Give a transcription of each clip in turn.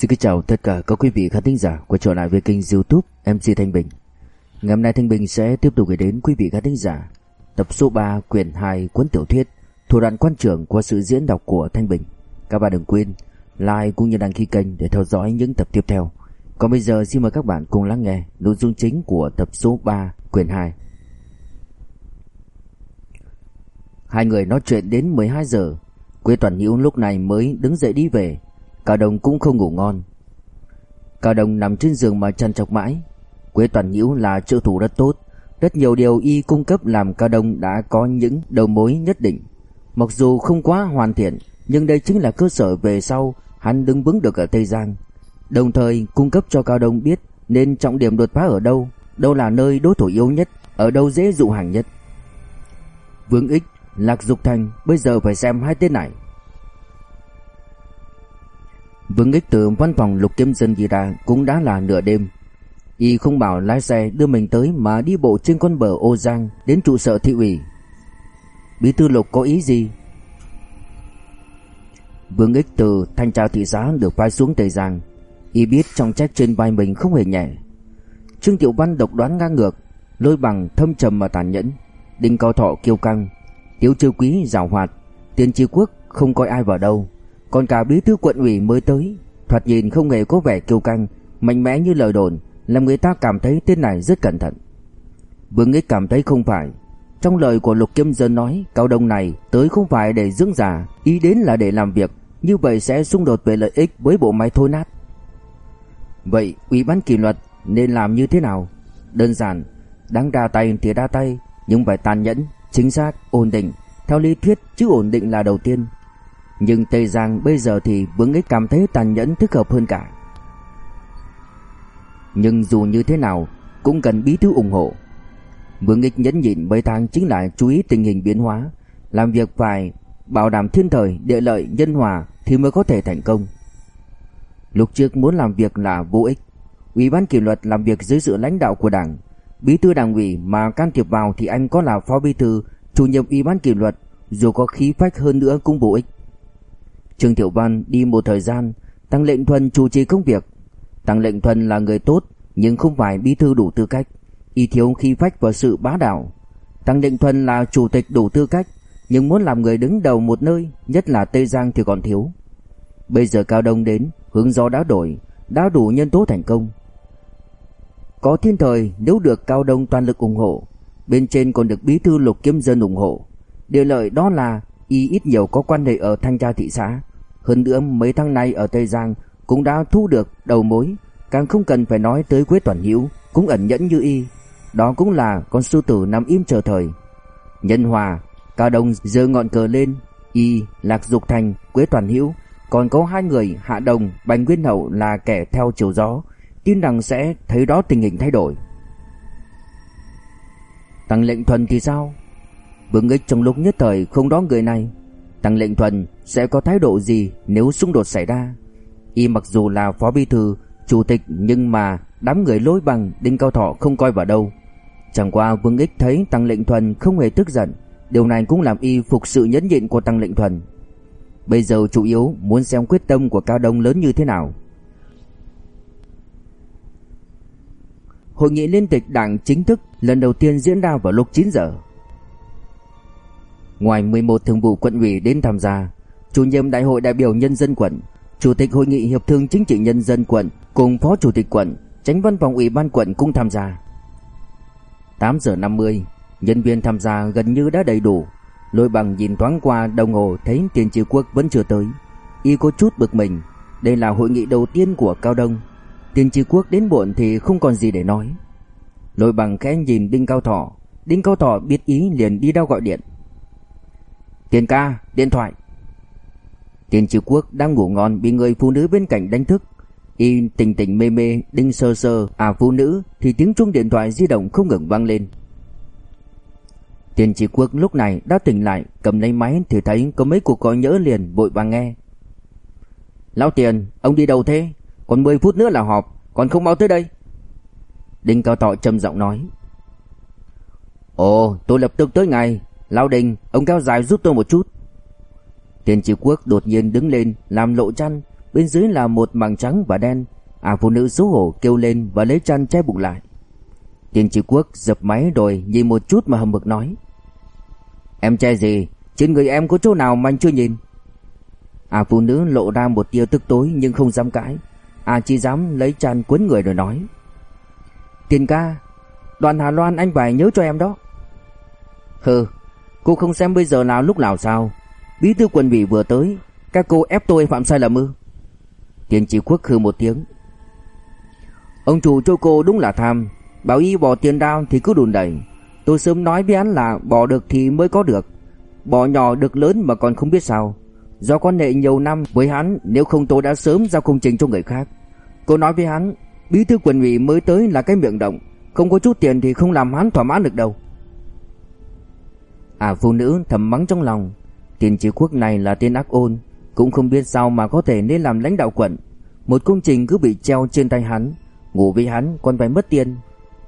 Xin kính chào tất cả các quý vị khán thính giả của trở lại với kênh youtube MC Thanh Bình. Ngày hôm nay Thanh Bình sẽ tiếp tục gửi đến quý vị khán thính giả Tập số 3 quyển 2 cuốn tiểu thuyết Thủ đoạn quan trưởng qua sự diễn đọc của Thanh Bình. Các bạn đừng quên like cũng như đăng ký kênh để theo dõi những tập tiếp theo. Còn bây giờ xin mời các bạn cùng lắng nghe nội dung chính của tập số 3 quyển 2 Hai người nói chuyện đến 12 giờ. Quế Toàn Hữu lúc này mới đứng dậy đi về. Cao Đông cũng không ngủ ngon. Cao Đông nằm trên giường mà chăn chọc mãi. Quế Toàn Nhiễu là trợ thủ rất tốt. Rất nhiều điều y cung cấp làm Cao Đông đã có những đầu mối nhất định. Mặc dù không quá hoàn thiện Nhưng đây chính là cơ sở về sau Hắn đứng vững được ở Tây Giang. Đồng thời cung cấp cho Cao Đông biết Nên trọng điểm đột phá ở đâu Đâu là nơi đối thủ yếu nhất Ở đâu dễ dụ hàng nhất. Vương Ích, Lạc Dục Thành Bây giờ phải xem hai tên này. Vương Ích từ văn phòng Lục Kiếm Dân đi ra cũng đã là nửa đêm. Y không bảo lái xe đưa mình tới mà đi bộ trên con bờ ô Giang đến trụ sở thị ủy. Bí thư Lục có ý gì? Vương Ích từ thanh tra thị xã được phái xuống Tây Giang. Y biết trọng trách trên vai mình không hề nhẹ. Trương Tiểu Văn độc đoán ngang ngược, lôi bằng thâm trầm mà tàn nhẫn. Đinh Cao Thọ kiêu căng, Tiếu Chiêu Quý giàu hoạt, Tiên chiêu Quốc không coi ai vào đâu. Còn cả bí thư quận ủy mới tới Thoạt nhìn không hề có vẻ kiêu căng Mạnh mẽ như lời đồn Làm người ta cảm thấy tên này rất cẩn thận. Vương Ích cảm thấy không phải. Trong lời của Lục Kim Dân nói Cao Đông này tới không phải để dưỡng già Ý đến là để làm việc Như vậy sẽ xung đột về lợi ích với bộ máy thối nát. Vậy ủy ban kỷ luật nên làm như thế nào? Đơn giản Đáng ra tay thì đa tay Nhưng phải tàn nhẫn, chính xác, ổn định. Theo lý thuyết chứ ổn định là đầu tiên nhưng Tây Giang bây giờ thì Vương Ích cảm thấy tàn nhẫn thích hợp hơn cả. Nhưng dù như thế nào cũng cần bí thư ủng hộ. Vương Ích nhẫn nhịn mấy tháng chính là chú ý tình hình biến hóa, làm việc phải bảo đảm thiên thời, địa lợi, nhân hòa thì mới có thể thành công. Lúc trước muốn làm việc là vô ích. Ủy ban kỷ luật làm việc dưới sự lãnh đạo của Đảng, bí thư đảng ủy mà can thiệp vào thì anh có là phó bí thư, chủ nhiệm ủy ban kỷ luật, dù có khí phách hơn nữa cũng vô ích. Trương Tiểu Văn đi một thời gian, Tăng Lệnh Thuần chủ trì công việc. Tăng Lệnh Thuần là người tốt, nhưng không phải bí thư đủ tư cách, y thiếu khí phách và sự bá đạo. Tăng Lệnh Thuần là chủ tịch đủ tư cách, nhưng muốn làm người đứng đầu một nơi, nhất là Tây Giang thì còn thiếu. Bây giờ Cao Đông đến, hướng gió đã đổi, đã đủ nhân tố thành công. Có thiên thời nếu được Cao Đông toàn lực ủng hộ, bên trên còn được bí thư Lục Kiếm Dân ủng hộ. Điều lợi đó là y ít nhiều có quan hệ ở thanh tra thị xã, hơn nữa mấy tháng nay ở Tây Giang cũng đã thu được đầu mối, càng không cần phải nói tới Quế Toàn Hữu cũng ẩn nhẫn như y. Đó cũng là con sư tử nằm im chờ thời. Nhân Hòa, Cao Đông giơ ngọn cờ lên, y, Lạc Dục Thành, Quế Toàn Hữu, còn có hai người Hạ Đồng, Bành Nguyên Hậu là kẻ theo chiều gió, tin rằng sẽ thấy đó tình hình thay đổi. Tăng lệnh thuần thì sao? Vương Ích trong lúc nhất thời không đón người này, Tăng lệnh thuần sẽ có thái độ gì nếu xung đột xảy ra. Y mặc dù là phó bí thư, chủ tịch nhưng mà đám người lối bằng Đinh Cao Thọ không coi vào đâu. Chẳng qua Vương Ích thấy Tăng lệnh thuần không hề tức giận, điều này cũng làm y phục sự nhẫn nhịn của Tăng lệnh thuần. Bây giờ chủ yếu muốn xem quyết tâm của Cao Đông lớn như thế nào. Hội nghị liên tịch đảng chính thức lần đầu tiên diễn ra vào lúc 9 giờ. Ngoài 11 thường vụ quận ủy đến tham gia, chủ nhiệm đại hội đại biểu nhân dân quận, chủ tịch hội nghị hiệp thương chính trị nhân dân quận cùng phó chủ tịch quận, tránh văn phòng ủy ban quận cũng tham gia. 8 giờ 50, nhân viên tham gia gần như đã đầy đủ. Lôi bằng nhìn thoáng qua đồng hồ thấy tiền triều quốc vẫn chưa tới. Y có chút bực mình, đây là hội nghị đầu tiên của Cao Đông. Tiền triều quốc đến muộn thì không còn gì để nói. Lôi bằng khẽ nhìn Đinh Cao Thọ, Đinh Cao Thọ biết ý liền đi đâu gọi điện. Tiền ca, điện thoại. Tiền Triều Quốc đang ngủ ngon bị người phụ nữ bên cạnh đánh thức. Y tỉnh tỉnh mê mê, đinh sơ sơ, à phụ nữ thì tiếng chuông điện thoại di động không ngừng vang lên. Tiền Triều Quốc lúc này đã tỉnh lại, cầm lấy máy thì thấy có mấy cuộc gọi nhỡ liền vội vàng nghe. Lão Tiền, ông đi đâu thế? Còn 10 phút nữa là họp, còn không báo tới đây. Đinh Cao Tọ trầm giọng nói. Ồ, tôi lập tức tới ngay, Lão Đình, ông kéo dài giúp tôi một chút. Tiền Triều Quốc đột nhiên đứng lên, làm lộ chăn, bên dưới là một mảng trắng và đen. À phụ nữ xấu hổ kêu lên và lấy chăn che bụng lại. Tiền Chí Quốc dập máy rồi nhìn một chút mà hầm bực nói. Em che gì? Trên người em có chỗ nào mà anh chưa nhìn? À phụ nữ lộ ra một tia tức tối nhưng không dám cãi. À chỉ dám lấy chăn quấn người rồi nói. Tiền ca, đoàn Hà Loan anh phải nhớ cho em đó. Hừ, cô không xem bây giờ nào lúc nào sao? Bí thư quân ủy vừa tới, các cô ép tôi phạm sai lầm ư? Tiền chỉ quốc khư một tiếng. Ông chủ cho cô đúng là tham, bảo y bỏ tiền đao thì cứ đùn đẩy. Tôi sớm nói với hắn là bỏ được thì mới có được. Bỏ nhỏ được lớn mà còn không biết sao. Do quan hệ nhiều năm với hắn, nếu không tôi đã sớm giao công trình cho người khác. Cô nói với hắn, bí thư quần ủy mới tới là cái miệng động, không có chút tiền thì không làm hắn thỏa mãn được đâu. À phụ nữ thầm mắng trong lòng, tiền chỉ quốc này là tên ác ôn, cũng không biết sao mà có thể nên làm lãnh đạo quận. Một công trình cứ bị treo trên tay hắn, ngủ với hắn còn phải mất tiền.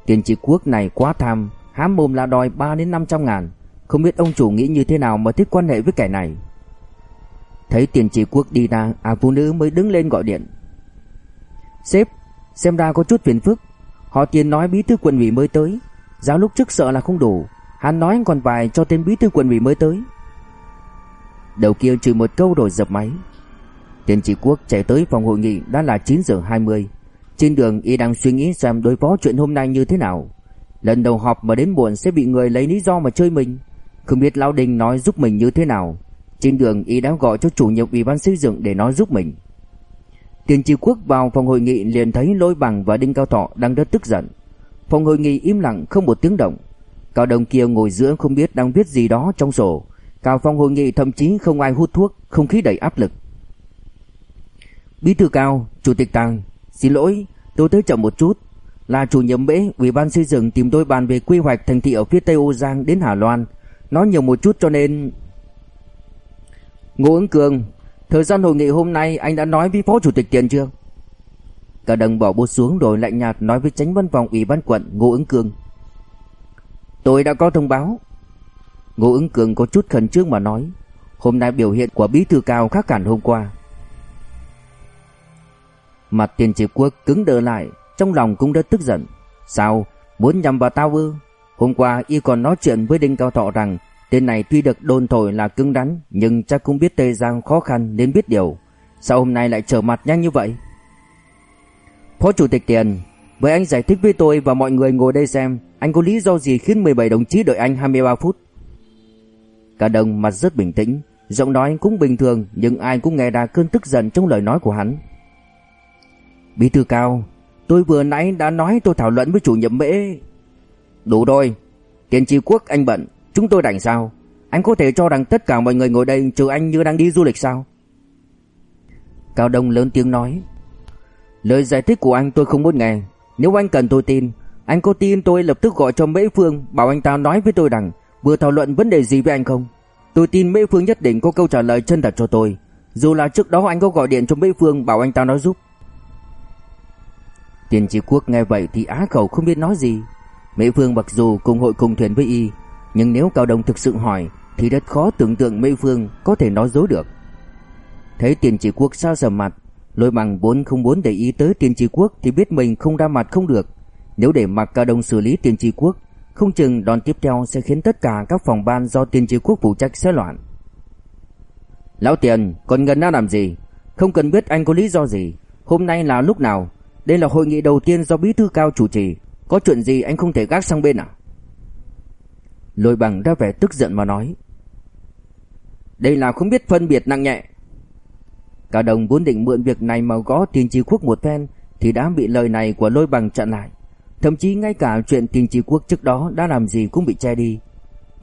Tiền chỉ quốc này quá tham, hám mồm là đòi 3 đến 500 ngàn. Không biết ông chủ nghĩ như thế nào mà thích quan hệ với kẻ này. Thấy tiền chỉ quốc đi ra, à phụ nữ mới đứng lên gọi điện. Sếp, xem ra có chút phiền phức. Họ tiền nói bí thư quận ủy mới tới. Giáo lúc trước sợ là không đủ. Hắn nói còn vài cho tên bí thư quận ủy mới tới. Đầu kia trừ một câu rồi dập máy. Tiền chỉ quốc chạy tới phòng hội nghị, đã là 9 giờ 20. Trên đường, y đang suy nghĩ xem đối phó chuyện hôm nay như thế nào. Lần đầu họp mà đến muộn sẽ bị người lấy lý do mà chơi mình. Không biết Lão Đình nói giúp mình như thế nào. Trên đường, y đã gọi cho chủ nhiệm ủy ban xây dựng để nói giúp mình. Tiền Chi Quốc vào phòng hội nghị liền thấy Lôi Bằng và Đinh Cao Thọ đang rất tức giận. Phòng hội nghị im lặng không một tiếng động. Cao Đông kia ngồi giữa không biết đang viết gì đó trong sổ. Cả phòng hội nghị thậm chí không ai hút thuốc, không khí đầy áp lực. Bí thư Cao, Chủ tịch Tàng, xin lỗi, tôi tới chậm một chút. Là chủ nhiệm bế, Ủy ban xây dựng tìm tôi bàn về quy hoạch thành thị ở phía Tây Âu Giang đến Hà Loan. Nói nhiều một chút cho nên... Ngô ứng cường, thời gian hội nghị hôm nay anh đã nói với phó chủ tịch tiền chưa? Cả đồng bỏ bút xuống rồi lạnh nhạt nói với tránh văn phòng ủy ban quận Ngô ứng cường. Tôi đã có thông báo. Ngô ứng cường có chút khẩn trương mà nói. Hôm nay biểu hiện của bí thư cao khác hẳn hôm qua. Mặt tiền chỉ quốc cứng đờ lại, trong lòng cũng rất tức giận. Sao? Muốn nhằm vào tao ư? Hôm qua y còn nói chuyện với Đinh Cao Thọ rằng tên này tuy được đồn thổi là cứng đắn nhưng chắc cũng biết Tây Giang khó khăn nên biết điều. Sao hôm nay lại trở mặt nhanh như vậy? Phó Chủ tịch Tiền, với anh giải thích với tôi và mọi người ngồi đây xem anh có lý do gì khiến 17 đồng chí đợi anh 23 phút. Cả đồng mặt rất bình tĩnh, giọng nói cũng bình thường nhưng ai cũng nghe ra cơn tức giận trong lời nói của hắn. Bí thư cao, tôi vừa nãy đã nói tôi thảo luận với chủ nhiệm mễ. Đủ rồi, tiền tri quốc anh bận, chúng tôi đành sao? Anh có thể cho rằng tất cả mọi người ngồi đây trừ anh như đang đi du lịch sao? Cao Đông lớn tiếng nói. Lời giải thích của anh tôi không muốn nghe. Nếu anh cần tôi tin, anh có tin tôi lập tức gọi cho Mễ Phương bảo anh ta nói với tôi rằng vừa thảo luận vấn đề gì với anh không? Tôi tin Mễ Phương nhất định có câu trả lời chân thật cho tôi. Dù là trước đó anh có gọi điện cho Mễ Phương bảo anh ta nói giúp. Tiền Chí Quốc nghe vậy thì á khẩu không biết nói gì. Mễ Phương mặc dù cùng hội cùng thuyền với y, nhưng nếu Cao Đông thực sự hỏi thì rất khó tưởng tượng Mễ Phương có thể nói dối được. Thấy Tiền chỉ Quốc sao sầm mặt, Lôi bằng vốn không muốn để ý tới Tiền chỉ Quốc thì biết mình không ra mặt không được. Nếu để mặc Cao Đông xử lý Tiền tri Quốc, không chừng đòn tiếp theo sẽ khiến tất cả các phòng ban do Tiền tri Quốc phụ trách sẽ loạn. Lão Tiền, còn ngần na làm gì? Không cần biết anh có lý do gì. Hôm nay là lúc nào? Đây là hội nghị đầu tiên do bí thư cao chủ trì, có chuyện gì anh không thể gác sang bên à? Lôi bằng ra vẻ tức giận mà nói. Đây là không biết phân biệt nặng nhẹ. Cả đồng vốn định mượn việc này mà gõ tiền tri quốc một phen thì đã bị lời này của lôi bằng chặn lại. Thậm chí ngay cả chuyện tiền trí quốc trước đó đã làm gì cũng bị che đi.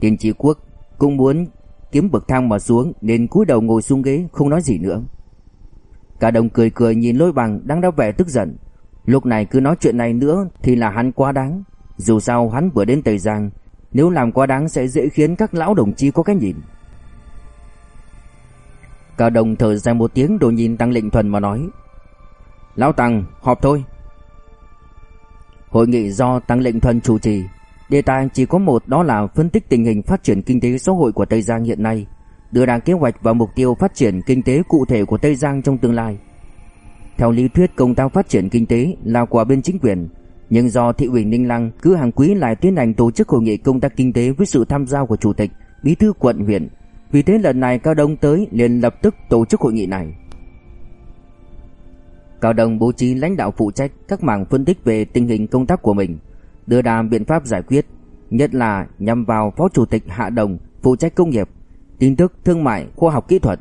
Tiền trí quốc cũng muốn kiếm bậc thang mà xuống nên cúi đầu ngồi xuống ghế không nói gì nữa. Cả đồng cười cười nhìn lôi bằng đang đau vẻ tức giận. Lúc này cứ nói chuyện này nữa thì là hắn quá đáng. Dù sao hắn vừa đến Tây Giang, nếu làm quá đáng sẽ dễ khiến các lão đồng chí có cái nhìn. cả Đồng thở dài một tiếng rồi nhìn Tăng Lệnh Thuần mà nói. Lão Tăng, họp thôi. Hội nghị do Tăng Lệnh Thuần chủ trì. Đề tài chỉ có một đó là phân tích tình hình phát triển kinh tế xã hội của Tây Giang hiện nay, đưa ra kế hoạch và mục tiêu phát triển kinh tế cụ thể của Tây Giang trong tương lai. Theo lý thuyết công tác phát triển kinh tế là của bên chính quyền, nhưng do thị ủy Ninh Lăng cứ hàng quý lại tiến hành tổ chức hội nghị công tác kinh tế với sự tham gia của chủ tịch, bí thư quận huyện. Vì thế lần này Cao Đông tới liền lập tức tổ chức hội nghị này. Cao Đông bố trí lãnh đạo phụ trách các mảng phân tích về tình hình công tác của mình, đưa ra biện pháp giải quyết, nhất là nhằm vào Phó Chủ tịch Hạ Đồng phụ trách công nghiệp, tin tức thương mại, khoa học kỹ thuật,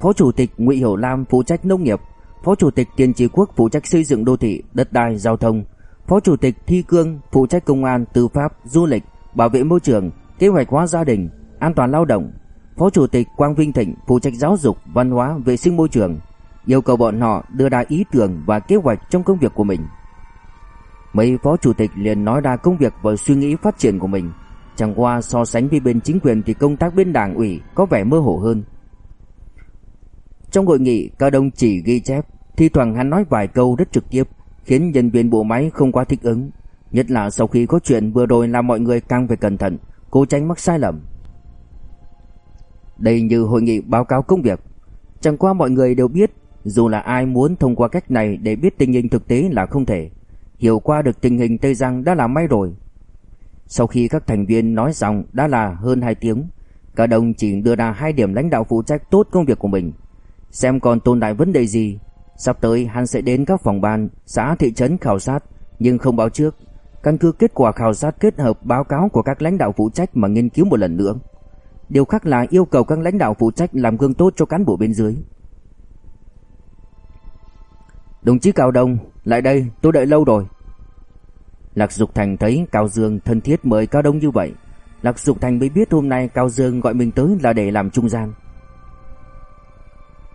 Phó Chủ tịch Ngụy Hiểu Lam phụ trách nông nghiệp, Phó Chủ tịch Tiền Trì Quốc phụ trách xây dựng đô thị, đất đai, giao thông, Phó Chủ tịch Thi Cương phụ trách công an, tư pháp, du lịch, bảo vệ môi trường, kế hoạch hóa gia đình, an toàn lao động, Phó Chủ tịch Quang Vinh Thịnh phụ trách giáo dục, văn hóa, vệ sinh môi trường, yêu cầu bọn họ đưa ra ý tưởng và kế hoạch trong công việc của mình. Mấy phó chủ tịch liền nói ra công việc và suy nghĩ phát triển của mình. Chẳng qua so sánh với bên chính quyền thì công tác bên đảng ủy có vẻ mơ hồ hơn. Trong hội nghị, Cao Đông chỉ ghi chép, thi thoảng hắn nói vài câu rất trực tiếp, khiến nhân viên bộ máy không quá thích ứng. Nhất là sau khi có chuyện vừa rồi làm mọi người càng phải cẩn thận, cố tránh mắc sai lầm. Đây như hội nghị báo cáo công việc. Chẳng qua mọi người đều biết, dù là ai muốn thông qua cách này để biết tình hình thực tế là không thể. Hiểu qua được tình hình Tây Giang đã là may rồi. Sau khi các thành viên nói xong đã là hơn 2 tiếng, cả đồng chỉ đưa ra hai điểm lãnh đạo phụ trách tốt công việc của mình. Xem còn tồn tại vấn đề gì. Sắp tới hắn sẽ đến các phòng ban, xã thị trấn khảo sát, nhưng không báo trước. Căn cứ kết quả khảo sát kết hợp báo cáo của các lãnh đạo phụ trách mà nghiên cứu một lần nữa. Điều khác là yêu cầu các lãnh đạo phụ trách làm gương tốt cho cán bộ bên dưới. Đồng chí Cao Đông, lại đây, tôi đợi lâu rồi. Lạc Dục Thành thấy Cao Dương thân thiết mời Cao Đông như vậy. Lạc Dục Thành mới biết hôm nay Cao Dương gọi mình tới là để làm trung gian.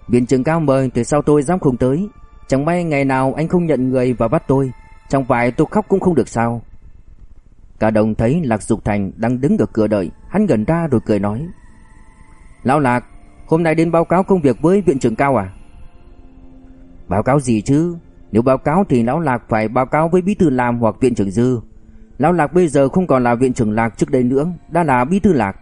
Viện trưởng Cao mời từ sau tôi dám không tới. Chẳng may ngày nào anh không nhận người và bắt tôi. Chẳng phải tôi khóc cũng không được sao. Cao Đông thấy Lạc Dục Thành đang đứng ở cửa đợi. Hắn gần ra rồi cười nói. Lão Lạc, hôm nay đến báo cáo công việc với viện trưởng Cao à? Báo cáo gì chứ? Nếu báo cáo thì Lão Lạc phải báo cáo với Bí Thư Lam hoặc Viện trưởng Dư. Lão Lạc bây giờ không còn là Viện trưởng Lạc trước đây nữa, đã là Bí Thư Lạc.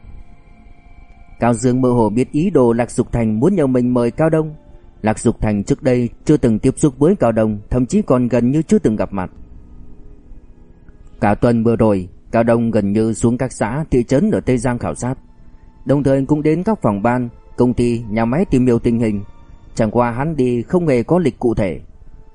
Cao Dương mơ hồ biết ý đồ Lạc Dục Thành muốn nhờ mình mời Cao Đông. Lạc Dục Thành trước đây chưa từng tiếp xúc với Cao Đông, thậm chí còn gần như chưa từng gặp mặt. Cả tuần vừa rồi, Cao Đông gần như xuống các xã, thị trấn ở Tây Giang khảo sát. Đồng thời cũng đến các phòng ban, công ty, nhà máy tìm hiểu tình hình. Chẳng qua hắn đi không hề có lịch cụ thể,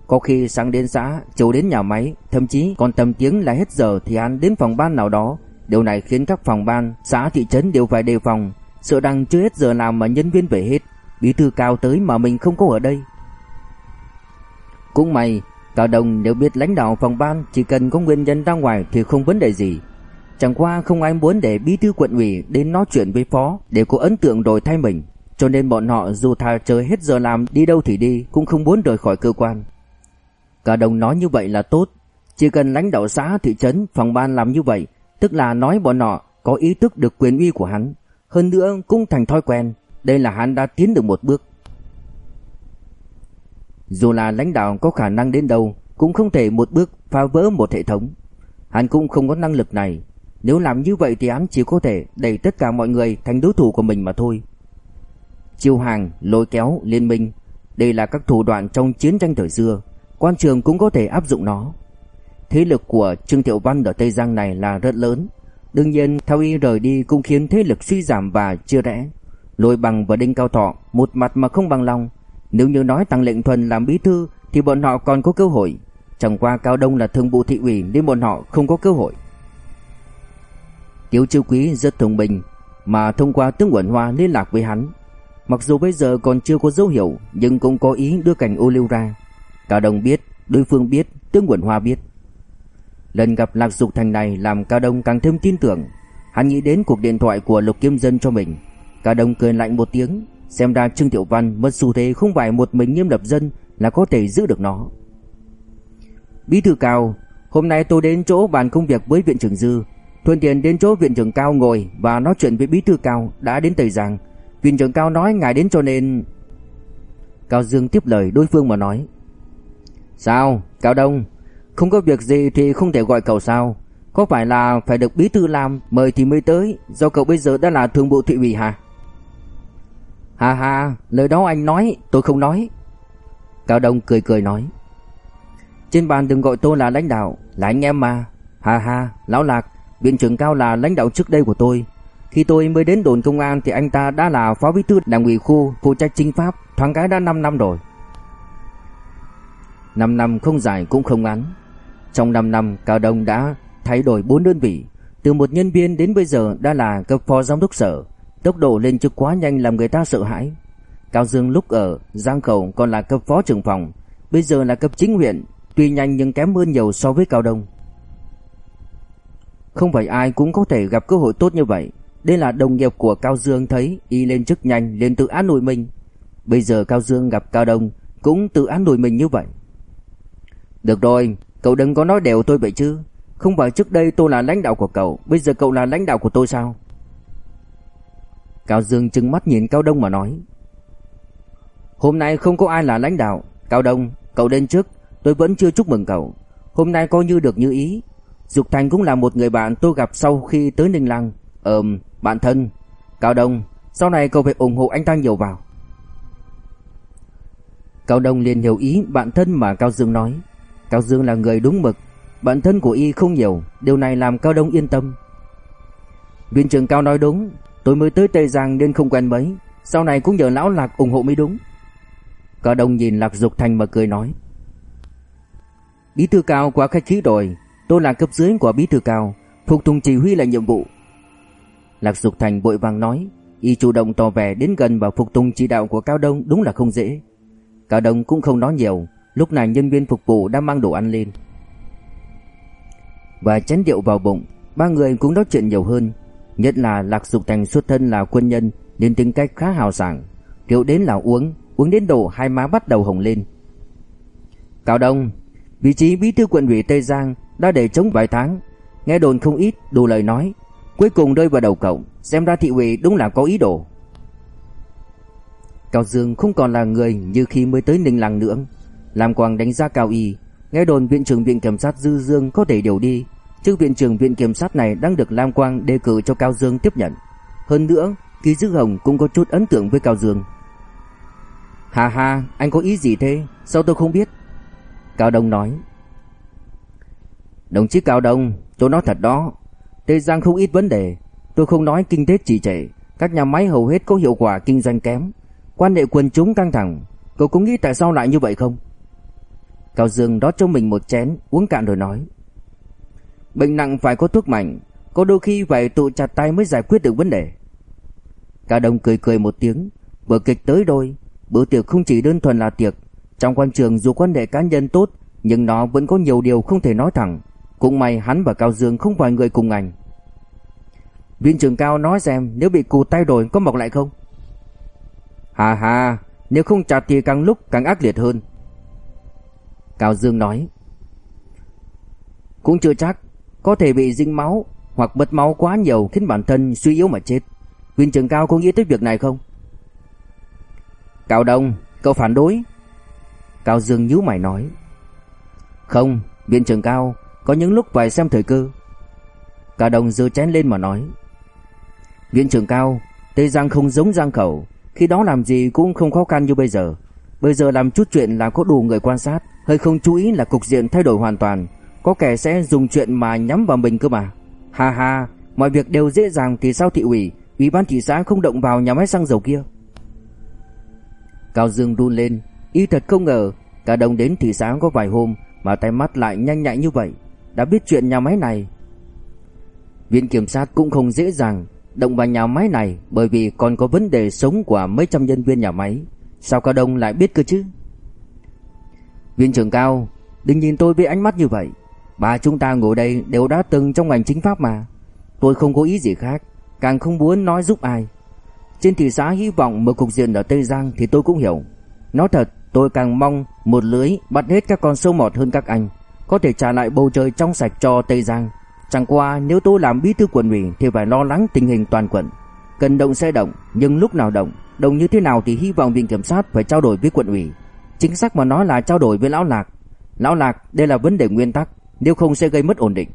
có khi sáng đến xã, chiều đến nhà máy, thậm chí còn tầm tiếng là hết giờ thì hắn đến phòng ban nào đó. Điều này khiến các phòng ban, xã thị trấn đều phải đề phòng, sợ rằng chưa hết giờ làm mà nhân viên về hết, bí thư cao tới mà mình không có ở đây. Cũng may, Cao đồng nếu biết lãnh đạo phòng ban chỉ cần có nguyên nhân ra ngoài thì không vấn đề gì. Chẳng qua không ai muốn để bí thư quận ủy đến nói chuyện với phó để có ấn tượng rồi thay mình. Cho nên bọn họ dù thà chơi hết giờ làm, đi đâu thì đi, cũng không muốn rời khỏi cơ quan. Cả đồng nói như vậy là tốt. Chỉ cần lãnh đạo xã, thị trấn, phòng ban làm như vậy, Tức là nói bọn họ có ý thức được quyền uy của hắn. Hơn nữa cũng thành thói quen, Đây là hắn đã tiến được một bước. Dù là lãnh đạo có khả năng đến đâu, Cũng không thể một bước phá vỡ một hệ thống. Hắn cũng không có năng lực này. Nếu làm như vậy thì hắn chỉ có thể đẩy tất cả mọi người thành đối thủ của mình mà thôi. Chiêu hàng, lôi kéo, liên minh Đây là các thủ đoạn trong chiến tranh thời xưa quan trường cũng có thể áp dụng nó. Thế lực của Trương Thiệu Văn ở Tây Giang này là rất lớn. Đương nhiên, theo y rời đi cũng khiến thế lực suy giảm và chia rẽ. Lôi bằng và Đinh Cao Thọ một mặt mà không bằng lòng. Nếu như nói Tăng Lệnh Thuần làm bí thư thì bọn họ còn có cơ hội. Chẳng qua Cao Đông là thương vụ thị ủy nên bọn họ không có cơ hội. Tiếu Chiêu Quý rất thông minh mà thông qua tướng Quẩn Hoa liên lạc với hắn. Mặc dù bây giờ còn chưa có dấu hiệu nhưng cũng có ý đưa cảnh ô liu ra. Cao Đông biết, đối phương biết, Tương Quẩn Hoa biết. Lần gặp Lạc Dục Thành này làm Cao Đông càng thêm tin tưởng. Hắn nghĩ đến cuộc điện thoại của Lục Kiếm Dân cho mình. Cao Đông cười lạnh một tiếng, xem ra Trương Tiểu Văn mất xu thế không phải một mình nghiêm lập dân là có thể giữ được nó. Bí thư Cao, hôm nay tôi đến chỗ bàn công việc với viện trưởng Dư, thuận tiện đến chỗ viện trưởng Cao ngồi và nói chuyện với bí thư Cao đã đến Tây Giang. Viện trưởng Cao nói ngài đến cho nên Cao Dương tiếp lời đối phương mà nói Sao, Cao Đông, không có việc gì thì không thể gọi cậu sao? Có phải là phải được bí thư làm mời thì mới tới, do cậu bây giờ đã là thường bộ thị ủy hả? Hà hà, lời đó anh nói, tôi không nói. Cao Đông cười cười nói Trên bàn đừng gọi tôi là lãnh đạo Là anh em mà hà hà Lão Lạc Viện trưởng Cao là lãnh đạo trước đây của tôi khi tôi mới đến đồn công an Thì anh ta đã là phó bí thư đảng ủy khu, Phụ trách chính pháp, Thoáng cái đã 5 năm rồi. 5 năm không dài cũng không ngắn. Trong 5 năm, Cao Đông đã thay đổi 4 đơn vị. Từ một nhân viên đến bây giờ đã là cấp phó giám đốc sở. Tốc độ lên chức quá nhanh làm người ta sợ hãi. Cao Dương lúc ở Giang Khẩu còn là cấp phó trưởng phòng, Bây giờ là cấp chính huyện, Tuy nhanh nhưng kém hơn nhiều so với Cao Đông. Không phải ai cũng có thể gặp cơ hội tốt như vậy. Đây là đồng nghiệp của Cao Dương thấy Y lên chức nhanh liền tự án nổi mình. Bây giờ Cao Dương gặp Cao Đông Cũng tự án nổi mình như vậy. Được rồi Cậu đừng có nói đều tôi vậy chứ. Không phải trước đây tôi là lãnh đạo của cậu Bây giờ cậu là lãnh đạo của tôi sao? Cao Dương trừng mắt nhìn Cao Đông mà nói. Hôm nay không có ai là lãnh đạo. Cao Đông, cậu đến trước Tôi vẫn chưa chúc mừng cậu. Hôm nay coi như được như ý. Dục Thành cũng là một người bạn tôi gặp sau khi tới Ninh Lăng. Ờm, bạn thân Cao Đông, sau này cậu phải ủng hộ anh ta nhiều vào. Cao Đông liền hiểu ý bạn thân mà Cao Dương nói. Cao Dương là người đúng mực Bạn thân của y không nhiều Điều này làm Cao Đông yên tâm. Viện trưởng Cao nói đúng Tôi mới tới Tây Giang nên không quen mấy Sau này cũng nhờ lão Lạc ủng hộ mới đúng. Cao Đông nhìn Lạc Dục Thành mà cười nói. Bí thư Cao quá khách khí rồi Tôi là cấp dưới của bí thư Cao Phục tùng chỉ huy là nhiệm vụ Lạc Dục Thành vội vàng nói, Y chủ động tỏ vẻ đến gần và phục tùng chỉ đạo của Cao Đông đúng là không dễ. Cao Đông cũng không nói nhiều, Lúc này nhân viên phục vụ đã mang đồ ăn lên. Và chén rượu vào bụng, Ba người cũng nói chuyện nhiều hơn. Nhất là Lạc Dục Thành xuất thân là quân nhân, Nên tính cách khá hào sảng. Rượu đến là uống Uống đến độ hai má bắt đầu hồng lên. Cao Đông, Vị trí bí thư quận ủy Tây Giang Đã để chống vài tháng, Nghe đồn không ít, đủ lời nói. Cuối cùng rơi vào đầu cậu, Xem ra thị ủy đúng là có ý đồ. Cao Dương không còn là người như khi mới tới Ninh Lăng nữa. Làm quang đánh giá cao y, Nghe đồn viện trưởng viện kiểm sát Dư Dương có thể điều đi Chức viện trưởng viện kiểm sát này đang được Lam Quang đề cử cho Cao Dương tiếp nhận. Hơn nữa, ký Dư Hồng cũng có chút ấn tượng với Cao Dương. Hà hà anh có ý gì thế? Sao tôi không biết? Cao Đông nói. Đồng chí Cao Đông Tôi nói thật đó Tây Giang không ít vấn đề. Tôi không nói kinh tế trì trệ. Các nhà máy hầu hết có hiệu quả kinh doanh kém. Quan hệ quần chúng căng thẳng. Cậu có nghĩ tại sao lại như vậy không? Cao Dương đó cho mình một chén, Uống cạn rồi nói. Bệnh nặng phải có thuốc mạnh. Có đôi khi phải tụ chặt tay mới giải quyết được vấn đề. Cao Đông cười cười một tiếng. Vở kịch tới đôi. Bữa tiệc không chỉ đơn thuần là tiệc. Trong quan trường dù quan hệ cá nhân tốt, Nhưng nó vẫn có nhiều điều không thể nói thẳng. Cũng may hắn và Cao Dương không phải người cùng ngành Viện trưởng Cao nói xem Nếu bị cù tay đổi có mọc lại không Hà hà Nếu không chặt thì càng lúc càng ác liệt hơn Cao Dương nói Cũng chưa chắc Có thể bị dính máu Hoặc mất máu quá nhiều khiến bản thân suy yếu mà chết Viện trưởng Cao có nghĩ tới việc này không Cao Đông, cậu phản đối. Cao Dương nhíu mày nói. Không, viện trưởng Cao, có những lúc phải xem thời cơ. cả đồng dơ chén lên mà nói. Viện trưởng Cao, Tây Giang không giống Giang Khẩu, khi đó làm gì cũng không khó khăn như bây giờ. Bây giờ làm chút chuyện là có đủ người quan sát, hơi không chú ý là cục diện thay đổi hoàn toàn. Có kẻ sẽ dùng chuyện mà nhắm vào mình cơ mà. Ha ha, mọi việc đều dễ dàng thì sao thị ủy, ủy ban thị xã không động vào nhà máy xăng dầu kia. Cao Dương run lên, y thật không ngờ cả đồng đến thị xã có vài hôm mà tay mắt lại nhanh nhạy như vậy, đã biết chuyện nhà máy này. Viện kiểm sát cũng không dễ dàng động vào nhà máy này bởi vì còn có vấn đề sống của mấy trăm nhân viên nhà máy. Sao Cao Đông lại biết cơ chứ? Viện trưởng Cao, đừng nhìn tôi với ánh mắt như vậy. Bà chúng ta ngồi đây đều đã từng trong ngành chính pháp mà. Tôi không có ý gì khác, càng không muốn nói giúp ai. Trên thị xã hy vọng mở cục diện ở Tây Giang thì tôi cũng hiểu. Nói thật, tôi càng mong một lưới bắt hết các con sâu mọt hơn các anh, có thể trả lại bầu trời trong sạch cho Tây Giang. Chẳng qua nếu tôi làm bí thư quận ủy thì phải lo lắng tình hình toàn quận. Cần động sẽ động, nhưng lúc nào động, động như thế nào thì hy vọng viện kiểm sát phải trao đổi với quận ủy. Chính xác mà nói là trao đổi với lão Lạc. Lão Lạc, đây là vấn đề nguyên tắc, nếu không sẽ gây mất ổn định.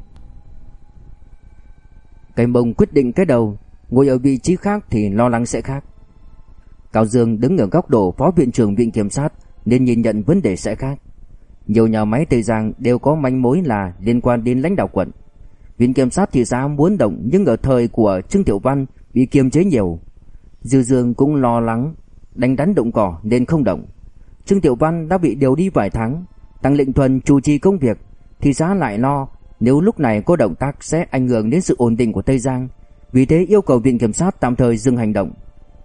Cái mông quyết định cái đầu, Ngồi ở vị trí khác thì lo lắng sẽ khác Cao Dương đứng ở góc độ phó viện trưởng viện kiểm sát nên nhìn nhận vấn đề sẽ khác. Nhiều nhà máy Tây Giang đều có manh mối là liên quan đến lãnh đạo quận. Viện kiểm sát thị xã muốn động nhưng ở thời của Trương Tiểu Văn bị kiềm chế nhiều. Dư Dương cũng lo lắng đánh đắn động cỏ nên không động. Trương Tiểu Văn đã bị điều đi vài tháng, Tăng Lệnh Thuần chủ trì công việc, thị xã lại lo nếu lúc này có động tác sẽ ảnh hưởng đến sự ổn định của Tây Giang, vì thế yêu cầu viện kiểm sát tạm thời dừng hành động.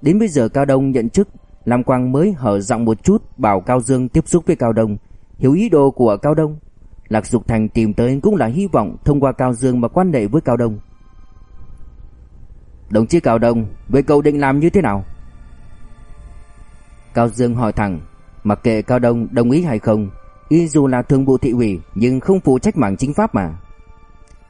Đến bây giờ Cao Đông nhận chức, Lam Quang mới hở giọng một chút bảo Cao Dương tiếp xúc với Cao Đông, hiểu ý đồ của Cao Đông. Lạc Dục Thành tìm tới cũng là hy vọng thông qua Cao Dương mà quan hệ với Cao Đông. Đồng chí Cao Đông, với cậu định làm như thế nào? Cao Dương hỏi thẳng, mặc kệ Cao Đông đồng ý hay không, y dù là thường vụ thị ủy nhưng không phụ trách mảng chính pháp mà.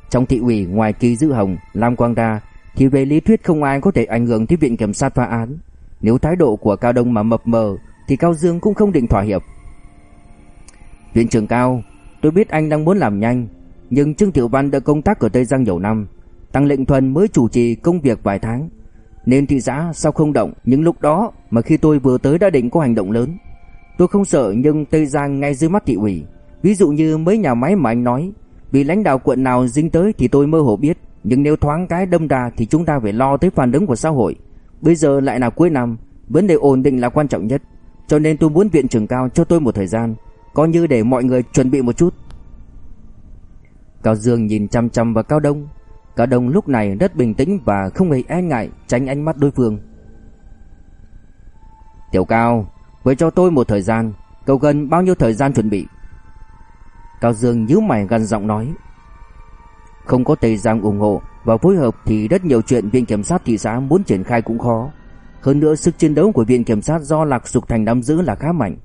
Trong thị ủy ngoài Kỳ dữ Hồng, Lam Quang Đa thì về lý thuyết không ai có thể ảnh hưởng tới viện kiểm sát phá án. Nếu thái độ của Cao Đông mà mập mờ thì Cao Dương cũng không định thỏa hiệp. Viện trưởng Cao, tôi biết anh đang muốn làm nhanh, nhưng Trương Tiểu Văn đã công tác ở Tây Giang nhiều năm, Tăng Lệnh Thuần mới chủ trì công việc vài tháng, nên thị xã sao không động những lúc đó mà khi tôi vừa tới đã định có hành động lớn. Tôi không sợ nhưng Tây Giang ngay dưới mắt thị ủy, ví dụ như mấy nhà máy mà anh nói, vì lãnh đạo quận nào dính tới thì tôi mơ hồ biết, nhưng nếu thoáng cái đâm ra thì chúng ta phải lo tới phản ứng của xã hội. Bây giờ lại là cuối năm, vấn đề ổn định là quan trọng nhất, cho nên tôi muốn viện trưởng cao cho tôi một thời gian, coi như để mọi người chuẩn bị một chút. Cao Dương nhìn chăm chăm vào Cao Đông, Cao Đông lúc này rất bình tĩnh và không hề e ngại tránh ánh mắt đối phương. Tiểu Cao, với cho tôi một thời gian, cậu cần bao nhiêu thời gian chuẩn bị? Cao Dương nhíu mày gần giọng nói. Không có Tây Giang ủng hộ và phối hợp thì rất nhiều chuyện viện kiểm sát thị xã muốn triển khai cũng khó. Hơn nữa sức chiến đấu của viện kiểm sát do Lạc Sục Thành nắm giữ là khá mạnh.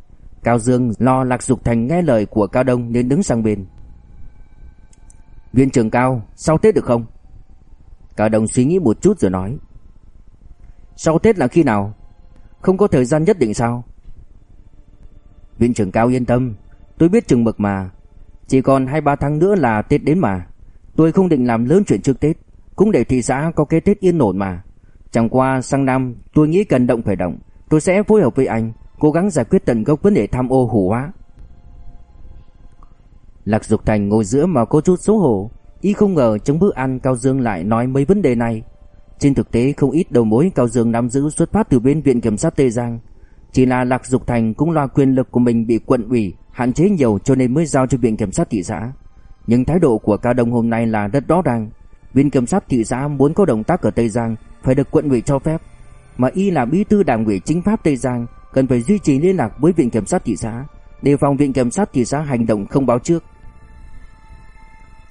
Cao Dương lo Lạc Dục Thành nghe lời của Cao Đông nên đứng sang bên. Viên trưởng Cao, sau Tết được không? Cao Đông suy nghĩ một chút rồi nói. Sau Tết là khi nào? Không có thời gian nhất định sao? Viên trưởng Cao yên tâm, tôi biết chừng mực mà, chỉ còn 2-3 tháng nữa là Tết đến mà Tôi không định làm lớn chuyện trước Tết Cũng để thị xã có cái Tết yên ổn mà Chẳng qua sang năm tôi nghĩ cần động phải động Tôi sẽ phối hợp với anh Cố gắng giải quyết tận gốc vấn đề tham ô hủ hóa Lạc Dục Thành ngồi giữa mà có chút xấu hổ, Y không ngờ trong bữa ăn Cao Dương lại nói mấy vấn đề này Trên thực tế, không ít đầu mối Cao Dương nắm giữ xuất phát từ bên Viện Kiểm sát Tây Giang Chỉ là Lạc Dục Thành cũng lo quyền lực của mình bị quận ủy hạn chế nhiều cho nên mới giao cho viện kiểm sát thị xã. Nhưng thái độ của Cao Đông hôm nay là rất rõ ràng. Viện kiểm sát thị xã muốn có động tác ở Tây Giang phải được quận ủy cho phép. Mà y là bí thư đảng ủy chính pháp Tây Giang cần phải duy trì liên lạc với viện kiểm sát thị xã, đề phòng viện kiểm sát thị xã hành động không báo trước.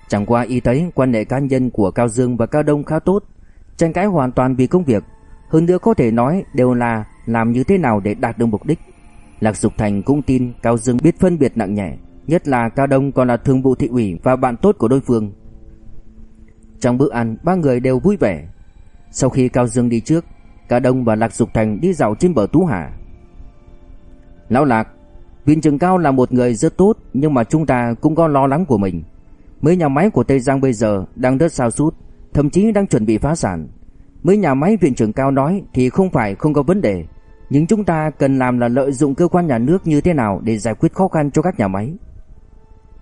Chẳng qua y thấy quan hệ cá nhân của Cao Dương và Cao Đông khá tốt, tranh cãi hoàn toàn vì công việc, hơn nữa có thể nói đều là làm như thế nào để đạt được mục đích. Lạc Dục Thành cũng tin Cao Dương biết phân biệt nặng nhẹ, nhất là Cao Đông còn là thường vụ thị ủy và bạn tốt của đối phương. Trong bữa ăn, ba người đều vui vẻ. Sau khi Cao Dương đi trước, Cao Đông và Lạc Dục Thành đi dạo trên bờ Tú Hà. Lão Lạc, Viện trưởng Cao là một người rất tốt nhưng mà chúng ta cũng có lo lắng của mình. Mấy nhà máy của Tây Giang bây giờ đang rất sao sút, thậm chí đang chuẩn bị phá sản. Mấy nhà máy viện trưởng Cao nói thì không phải không có vấn đề, nhưng chúng ta cần làm là lợi dụng cơ quan nhà nước như thế nào để giải quyết khó khăn cho các nhà máy.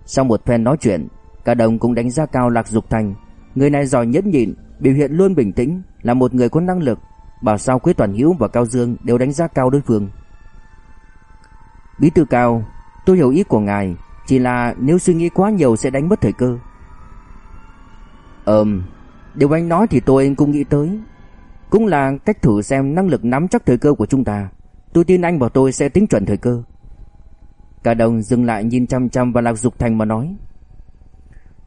Sau một phen nói chuyện, cả đồng cũng đánh giá cao Lạc Dục Thành. Người này giỏi nhẫn nhịn, biểu hiện luôn bình tĩnh, là một người có năng lực. Bảo sao Quế Toàn Hiếu và Cao Dương đều đánh giá cao đối phương. Bí thư Cao, tôi hiểu ý của ngài, chỉ là nếu suy nghĩ quá nhiều sẽ đánh mất thời cơ. Ừm, điều anh nói thì tôi cũng nghĩ tới, cũng là cách thử xem năng lực nắm chắc thời cơ của chúng ta. Tôi tin anh và tôi sẽ tính chuẩn thời cơ. Cả đồng dừng lại nhìn chăm chăm vào Lạc Dục Thành mà nói.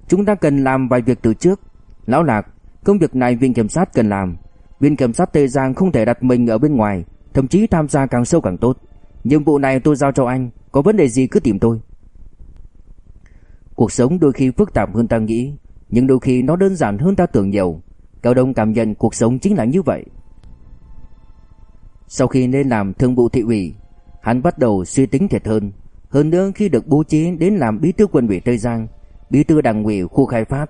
Chúng ta cần làm vài việc từ trước. Lão Lạc Công việc này viện kiểm sát cần làm. Viện kiểm sát Tây Giang không thể đặt mình ở bên ngoài Thậm chí tham gia càng sâu càng tốt. Nhiệm vụ này tôi giao cho anh Có vấn đề gì cứ tìm tôi Cuộc sống đôi khi phức tạp hơn ta nghĩ Nhưng đôi khi nó đơn giản hơn ta tưởng nhiều Cao Đông cảm nhận cuộc sống chính là như vậy. Sau khi lên làm thương vụ thị ủy, hắn bắt đầu suy tính thiệt hơn. Hơn nữa khi được bố trí đến làm bí thư quân ủy Tây Giang, bí thư đảng ủy khu khai phát,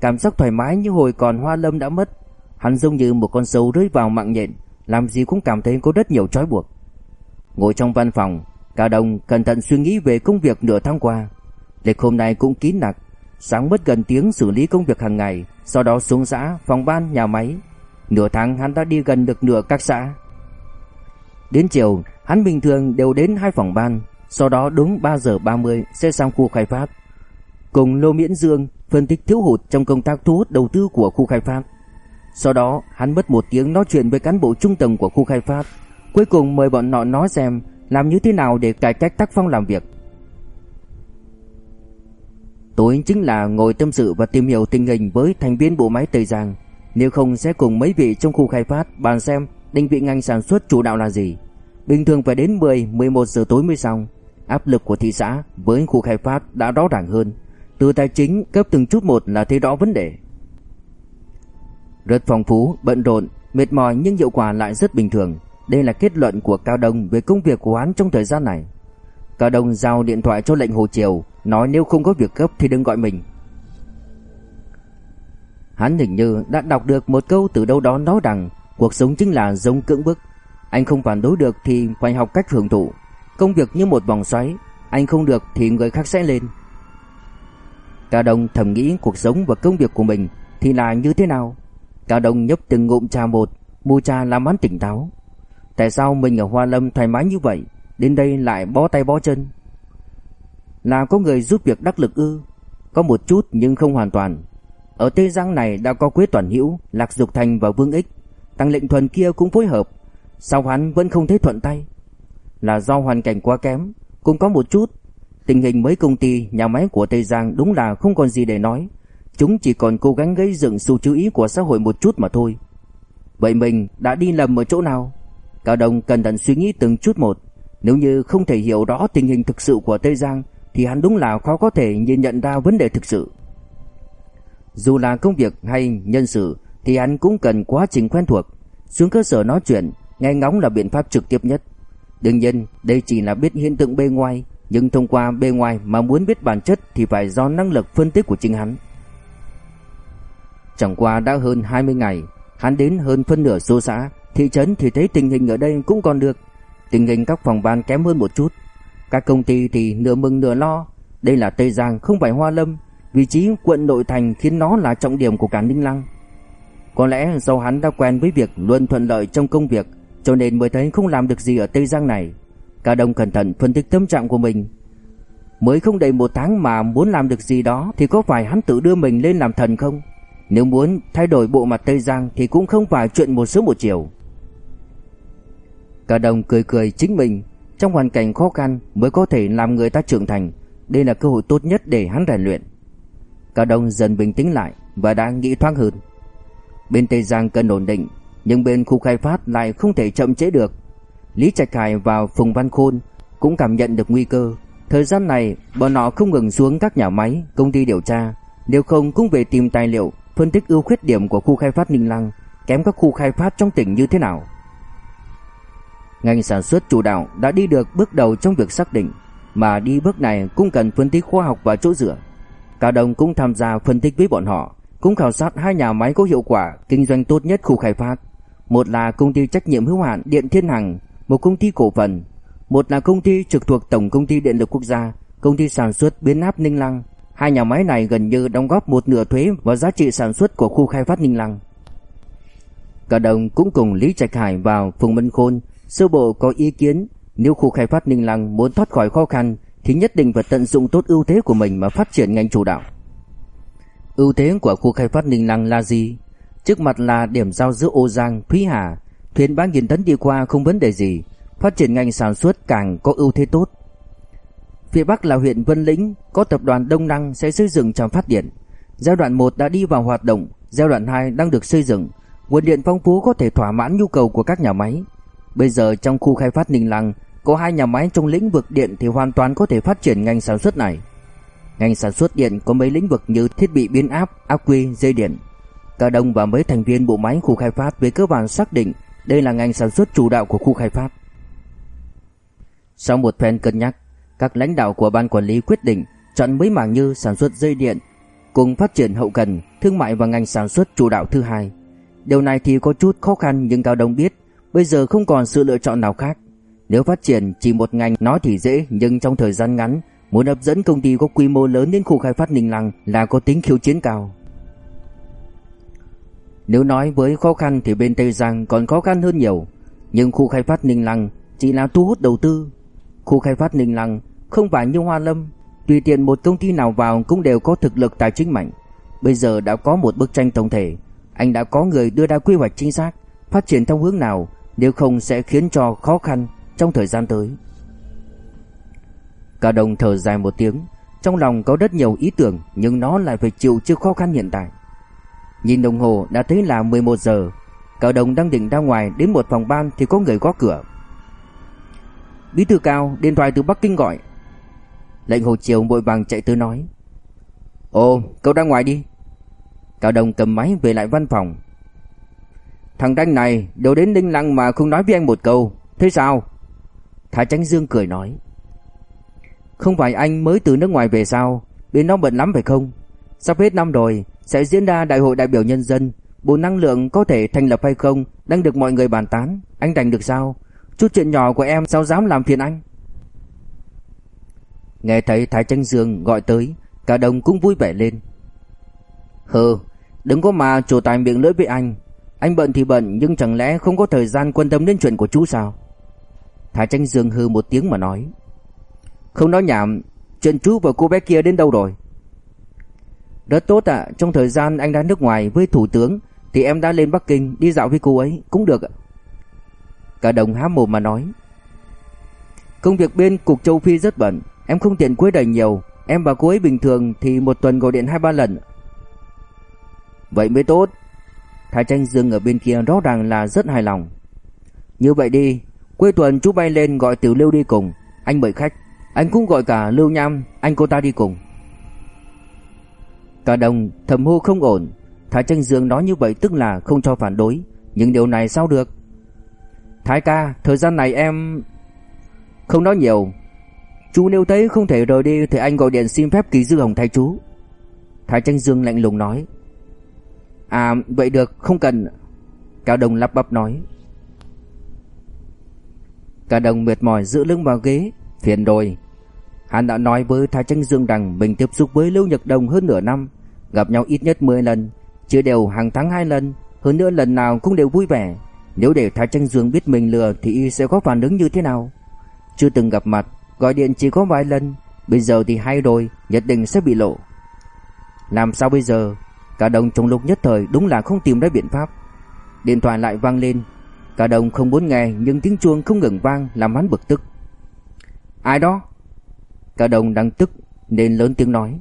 cảm giác thoải mái như hồi còn Hoa Lâm đã mất. Hắn giống như một con sâu rơi vào mạng nhện, làm gì cũng cảm thấy có rất nhiều trói buộc. Ngồi trong văn phòng, Cao Đông cẩn thận suy nghĩ về công việc nửa tháng qua. Lịch hôm nay cũng kín nặc, sáng mất gần tiếng xử lý công việc hàng ngày, sau đó xuống xã, phòng ban, nhà máy. Nửa tháng hắn đã đi gần được nửa các xã. Đến chiều, hắn bình thường đều đến hai phòng ban, sau đó đúng 3 giờ 30 sẽ sang khu khai phát. Cùng Lô Miễn Dương phân tích thiếu hụt trong công tác thu hút đầu tư của khu khai phát. Sau đó, hắn mất một tiếng nói chuyện với cán bộ trung tầng của khu khai phát. Cuối cùng mời bọn nọ nói xem làm như thế nào để cải cách tác phong làm việc. Tối chính là ngồi tâm sự và tìm hiểu tình hình với thành viên bộ máy Tây Giang. Nếu không sẽ cùng mấy vị trong khu khai phát bàn xem định vị ngành sản xuất chủ đạo là gì. Bình thường phải đến 10, 11 giờ tối mới xong. Áp lực của thị xã với khu khai phát đã rõ ràng hơn. Từ tài chính cấp từng chút một là thấy rõ vấn đề. Rất phong phú, bận rộn, mệt mỏi nhưng hiệu quả lại rất bình thường. Đây là kết luận của Cao Đông về công việc của hắn trong thời gian này. Cao Đông giao điện thoại cho lệnh Hồ Triều, nói nếu không có việc gấp thì đừng gọi mình. Hắn hình như đã đọc được một câu từ đâu đó nói rằng cuộc sống chính là giống cưỡng bức. Anh không phản đối được thì phải học cách hưởng thụ. Công việc như một vòng xoáy, anh không được thì người khác sẽ lên. Cao Đông thầm nghĩ cuộc sống và công việc của mình thì là như thế nào. Cao Đông nhấp từng ngụm trà một, mua trà làm hắn tỉnh táo. Tại sao mình ở Hoa Lâm thoải mái như vậy, đến đây lại bó tay bó chân? Là có người giúp việc đắc lực ư? Có một chút nhưng không hoàn toàn. Ở Tây Giang này đã có Quế Toàn Hữu, Lạc Dục Thành và Vương Ích, Tăng Lệnh Thuần kia cũng phối hợp, sao hắn vẫn không thấy thuận tay? Là do hoàn cảnh quá kém, cũng có một chút. Tình hình mấy công ty, nhà máy của Tây Giang đúng là không còn gì để nói. Chúng chỉ còn cố gắng gây dựng sự chú ý của xã hội một chút mà thôi. Vậy mình đã đi lầm ở chỗ nào? Cao Đông cẩn thận suy nghĩ từng chút một. Nếu như không thể hiểu rõ tình hình thực sự của Tây Giang thì hắn đúng là khó có thể nhìn nhận ra vấn đề thực sự. Dù là công việc hay nhân sự thì hắn cũng cần quá trình quen thuộc. Xuống cơ sở nói chuyện, nghe ngóng là biện pháp trực tiếp nhất. Đương nhiên, đây chỉ là biết hiện tượng bề ngoài, nhưng thông qua bề ngoài mà muốn biết bản chất thì phải do năng lực phân tích của chính hắn. Chẳng qua đã hơn 20 ngày, hắn đến hơn phân nửa số xã, thị trấn thì thấy tình hình ở đây cũng còn được. Tình hình các phòng ban kém hơn một chút. Các công ty thì nửa mừng nửa lo. Đây là Tây Giang không phải Hoa Lâm, vị trí quận nội thành khiến nó là trọng điểm của cả Ninh Lăng. Có lẽ do hắn đã quen với việc luôn thuận lợi trong công việc, cho nên mới thấy không làm được gì ở Tây Giang này. Cả đồng cẩn thận phân tích tâm trạng của mình. Mới không đầy một tháng mà muốn làm được gì đó thì có phải hắn tự đưa mình lên làm thần không? Nếu muốn thay đổi bộ mặt Tây Giang thì cũng không phải chuyện một sớm một chiều. Cả đồng cười cười chính mình, trong hoàn cảnh khó khăn mới có thể làm người ta trưởng thành, đây là cơ hội tốt nhất để hắn rèn luyện. Cả đồng dần bình tĩnh lại và đang nghĩ thoáng hơn. Bên Tây Giang cần ổn định, nhưng bên khu khai phát lại không thể chậm trễ được. Lý Trạch Hải và Phùng Văn Khôn cũng cảm nhận được nguy cơ. Thời gian này, bọn họ không ngừng xuống các nhà máy, công ty điều tra, nếu không cũng về tìm tài liệu, phân tích ưu khuyết điểm của khu khai phát Ninh Lăng, kém các khu khai phát trong tỉnh như thế nào. Ngành sản xuất chủ đạo đã đi được bước đầu trong việc xác định, mà đi bước này cũng cần phân tích khoa học và chỗ dựa. Cao Đông cũng tham gia phân tích với bọn họ, cũng khảo sát hai nhà máy có hiệu quả kinh doanh tốt nhất khu khai phát. Một là công ty trách nhiệm hữu hạn Điện Thiên Hằng, một công ty cổ phần, một là công ty trực thuộc Tổng công ty Điện lực Quốc gia, công ty sản xuất biến áp Ninh Lăng. Hai nhà máy này gần như đóng góp một nửa thuế vào giá trị sản xuất của khu khai phát Ninh Lăng. Cả đồng cũng cùng Lý Trạch Hải vào Phùng Minh Khôn Sơ bộ có ý kiến nếu khu khai phát Ninh Lăng muốn thoát khỏi khó khăn thì nhất định phải tận dụng tốt ưu thế của mình mà phát triển ngành chủ đạo. Ưu thế của khu khai phát Ninh Lăng là gì? Trước mặt là điểm giao giữa Ô Giang, Thúy Hà, thuyền 3.000 tấn đi qua không vấn đề gì, phát triển ngành sản xuất càng có ưu thế tốt. Phía Bắc là huyện Vân Lĩnh, có tập đoàn Đông Năng sẽ xây dựng trạm phát điện. Giai đoạn 1 đã đi vào hoạt động, giai đoạn 2 đang được xây dựng. Nguồn điện phong phú có thể thỏa mãn nhu cầu của các nhà máy. Bây giờ trong khu khai phát Ninh Lăng có hai nhà máy trong lĩnh vực điện thì hoàn toàn có thể phát triển ngành sản xuất này. Ngành sản xuất điện có mấy lĩnh vực như thiết bị biến áp, áp quy, dây điện. Cả đông và mấy thành viên bộ máy khu khai phát về cơ bản xác định đây là ngành sản xuất chủ đạo của khu khai phát. Sau một phen cân nhắc, các lãnh đạo của ban quản lý quyết định chọn mấy mảng như sản xuất dây điện cùng phát triển hậu cần, thương mại và ngành sản xuất chủ đạo thứ hai. Điều này thì có chút khó khăn nhưng Cao Đông biết Bây giờ không còn sự lựa chọn nào khác Nếu phát triển chỉ một ngành nói thì dễ nhưng trong thời gian ngắn muốn hấp dẫn công ty có quy mô lớn đến khu khai phát Ninh Lăng là có tính khiêu chiến cao. Nếu nói với khó khăn thì bên Tây Giang còn khó khăn hơn nhiều, nhưng khu khai phát Ninh Lăng chỉ là thu hút đầu tư. Khu khai phát Ninh Lăng không phải như Hoa Lâm, tùy tiện một công ty nào vào cũng đều có thực lực tài chính mạnh. Bây giờ đã có một bức tranh tổng thể, anh đã có người đưa ra quy hoạch chính xác, phát triển theo hướng nào, nếu không sẽ khiến cho khó khăn trong thời gian tới. Cả đồng thở dài một tiếng, trong lòng có rất nhiều ý tưởng nhưng nó lại phải chịu trước khó khăn hiện tại. Nhìn đồng hồ đã thấy là 11 giờ, Cả đồng đang định ra ngoài đến một phòng ban thì có người gõ cửa. Bí thư cao, điện thoại từ Bắc Kinh gọi. Lệnh Hồ Triều vội vàng chạy tới nói. Ồ, cậu ra ngoài đi. Cao Đồng cầm máy về lại văn phòng. Thằng Đanh này đều đến Đinh Lăng mà không nói với anh một câu. Thế sao? Thái Tránh Dương cười nói. Không phải anh mới từ nước ngoài về sao? Bên đó bận lắm phải không? Sắp hết năm rồi, sẽ diễn ra đại hội đại biểu nhân dân. Bộ năng lượng có thể thành lập hay không đang được mọi người bàn tán. Anh đành được sao? Chút chuyện nhỏ của em sao dám làm phiền anh? Nghe thấy Thái Tranh Dương gọi tới, cả đồng cũng vui vẻ lên. Hừ, đừng có mà chủ tài miệng lưỡi với anh. Anh bận thì bận nhưng chẳng lẽ không có thời gian quan tâm đến chuyện của chú sao? Thái Tranh Dương hừ một tiếng mà nói. Không nói nhảm, chuyện chú và cô bé kia đến đâu rồi? Rất tốt ạ, trong thời gian anh đang nước ngoài với thủ tướng thì em đã lên Bắc Kinh đi dạo với cô ấy cũng được ạ. Cả đồng há mồm mà nói. Công việc bên cục châu Phi rất bận, em không tiện quấy đời nhiều, em và cô ấy bình thường thì một tuần gọi điện hai ba lần. Vậy mới tốt. Thái Tranh Dương ở bên kia rõ ràng là rất hài lòng. Như vậy đi, cuối tuần chú bay lên gọi Tiểu Lưu đi cùng, anh mời khách, anh cũng gọi cả Lưu Nham, anh cô ta đi cùng. Cả đồng thầm hô không ổn, Thái Tranh Dương nói như vậy tức là không cho phản đối, nhưng điều này sao được? Thái ca, thời gian này em không nói nhiều. Chú nếu thấy không thể rời đi thì anh gọi điện xin phép ký Dư Hồng thay chú. Thái Tranh Dương lạnh lùng nói. À, vậy được, không cần. Cao Đồng lắp bắp nói. cao đồng mệt mỏi giữ lưng vào ghế, phiền rồi. Hắn đã nói với Thái Tranh Dương rằng mình tiếp xúc với Lưu Nhật Đồng hơn nửa năm, gặp nhau ít nhất 10 lần, chưa đều hàng tháng hai lần, hơn nữa lần nào cũng đều vui vẻ. Nếu để Thái Tranh Dương biết mình lừa thì y sẽ có phản ứng như thế nào? Chưa từng gặp mặt, gọi điện chỉ có vài lần, bây giờ thì hay rồi, nhất định sẽ bị lộ. Làm sao bây giờ? Cả đồng trong lúc nhất thời đúng là không tìm ra biện pháp. Điện thoại lại vang lên, cả đồng không muốn nghe nhưng tiếng chuông không ngừng vang làm hắn bực tức. Ai đó? Cả đồng đang tức nên lớn tiếng nói.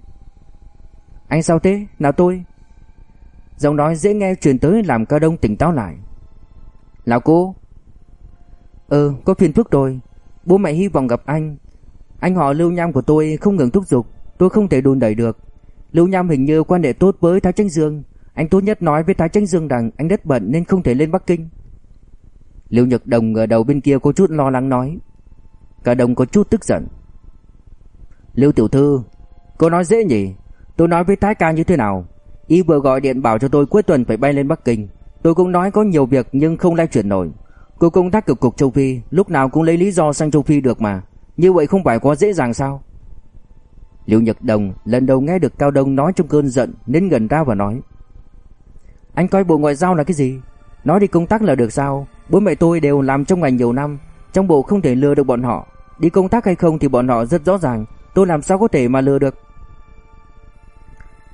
Anh sao thế? Nào tôi? Giọng nói dễ nghe truyền tới làm cả đông tỉnh táo lại. Là cô? Ừ, có phiền phức rồi. Bố mẹ hy vọng gặp anh. Anh họ Lưu Nham của tôi không ngừng thúc giục, tôi không thể đùn đẩy được. Lưu Nham hình như quan hệ tốt với Thái Tranh Dương. Anh tốt nhất nói với Thái Tranh Dương rằng anh rất bận nên không thể lên Bắc Kinh. Lưu Nhật Đồng ở đầu bên kia có chút lo lắng nói. Cả đồng có chút tức giận. Lưu Tiểu Thư, cô nói dễ nhỉ? Tôi nói với Thái ca như thế nào? Y vừa gọi điện bảo cho tôi cuối tuần phải bay lên Bắc Kinh. Tôi cũng nói có nhiều việc nhưng không lay chuyển nổi. Cô công tác cực cục châu Phi, lúc nào cũng lấy lý do sang châu Phi được mà. Như vậy không phải quá dễ dàng sao? Liệu Nhật Đồng lần đầu nghe được Cao Đông nói trong cơn giận nên gần ra và nói. Anh coi bộ ngoại giao là cái gì? Nói đi công tác là được sao? Bố mẹ tôi đều làm trong ngành nhiều năm, trong bộ không thể lừa được bọn họ. Đi công tác hay không thì bọn họ rất rõ ràng, tôi làm sao có thể mà lừa được?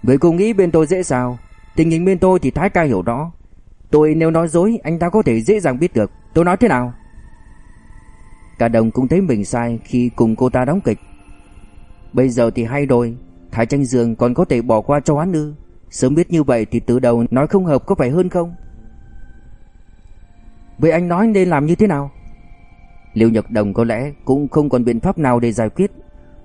Người cô nghĩ bên tôi dễ sao Tình hình bên tôi thì Thái ca hiểu rõ Tôi nếu nói dối anh ta có thể dễ dàng biết được Tôi nói thế nào Cả đồng cũng thấy mình sai Khi cùng cô ta đóng kịch Bây giờ thì hay rồi. Thái tranh dương còn có thể bỏ qua cho hắn ư? Sớm biết như vậy thì từ đầu nói không hợp có phải hơn không? Vậy anh nói nên làm như thế nào? Liêu Nhật Đồng có lẽ cũng không còn biện pháp nào để giải quyết.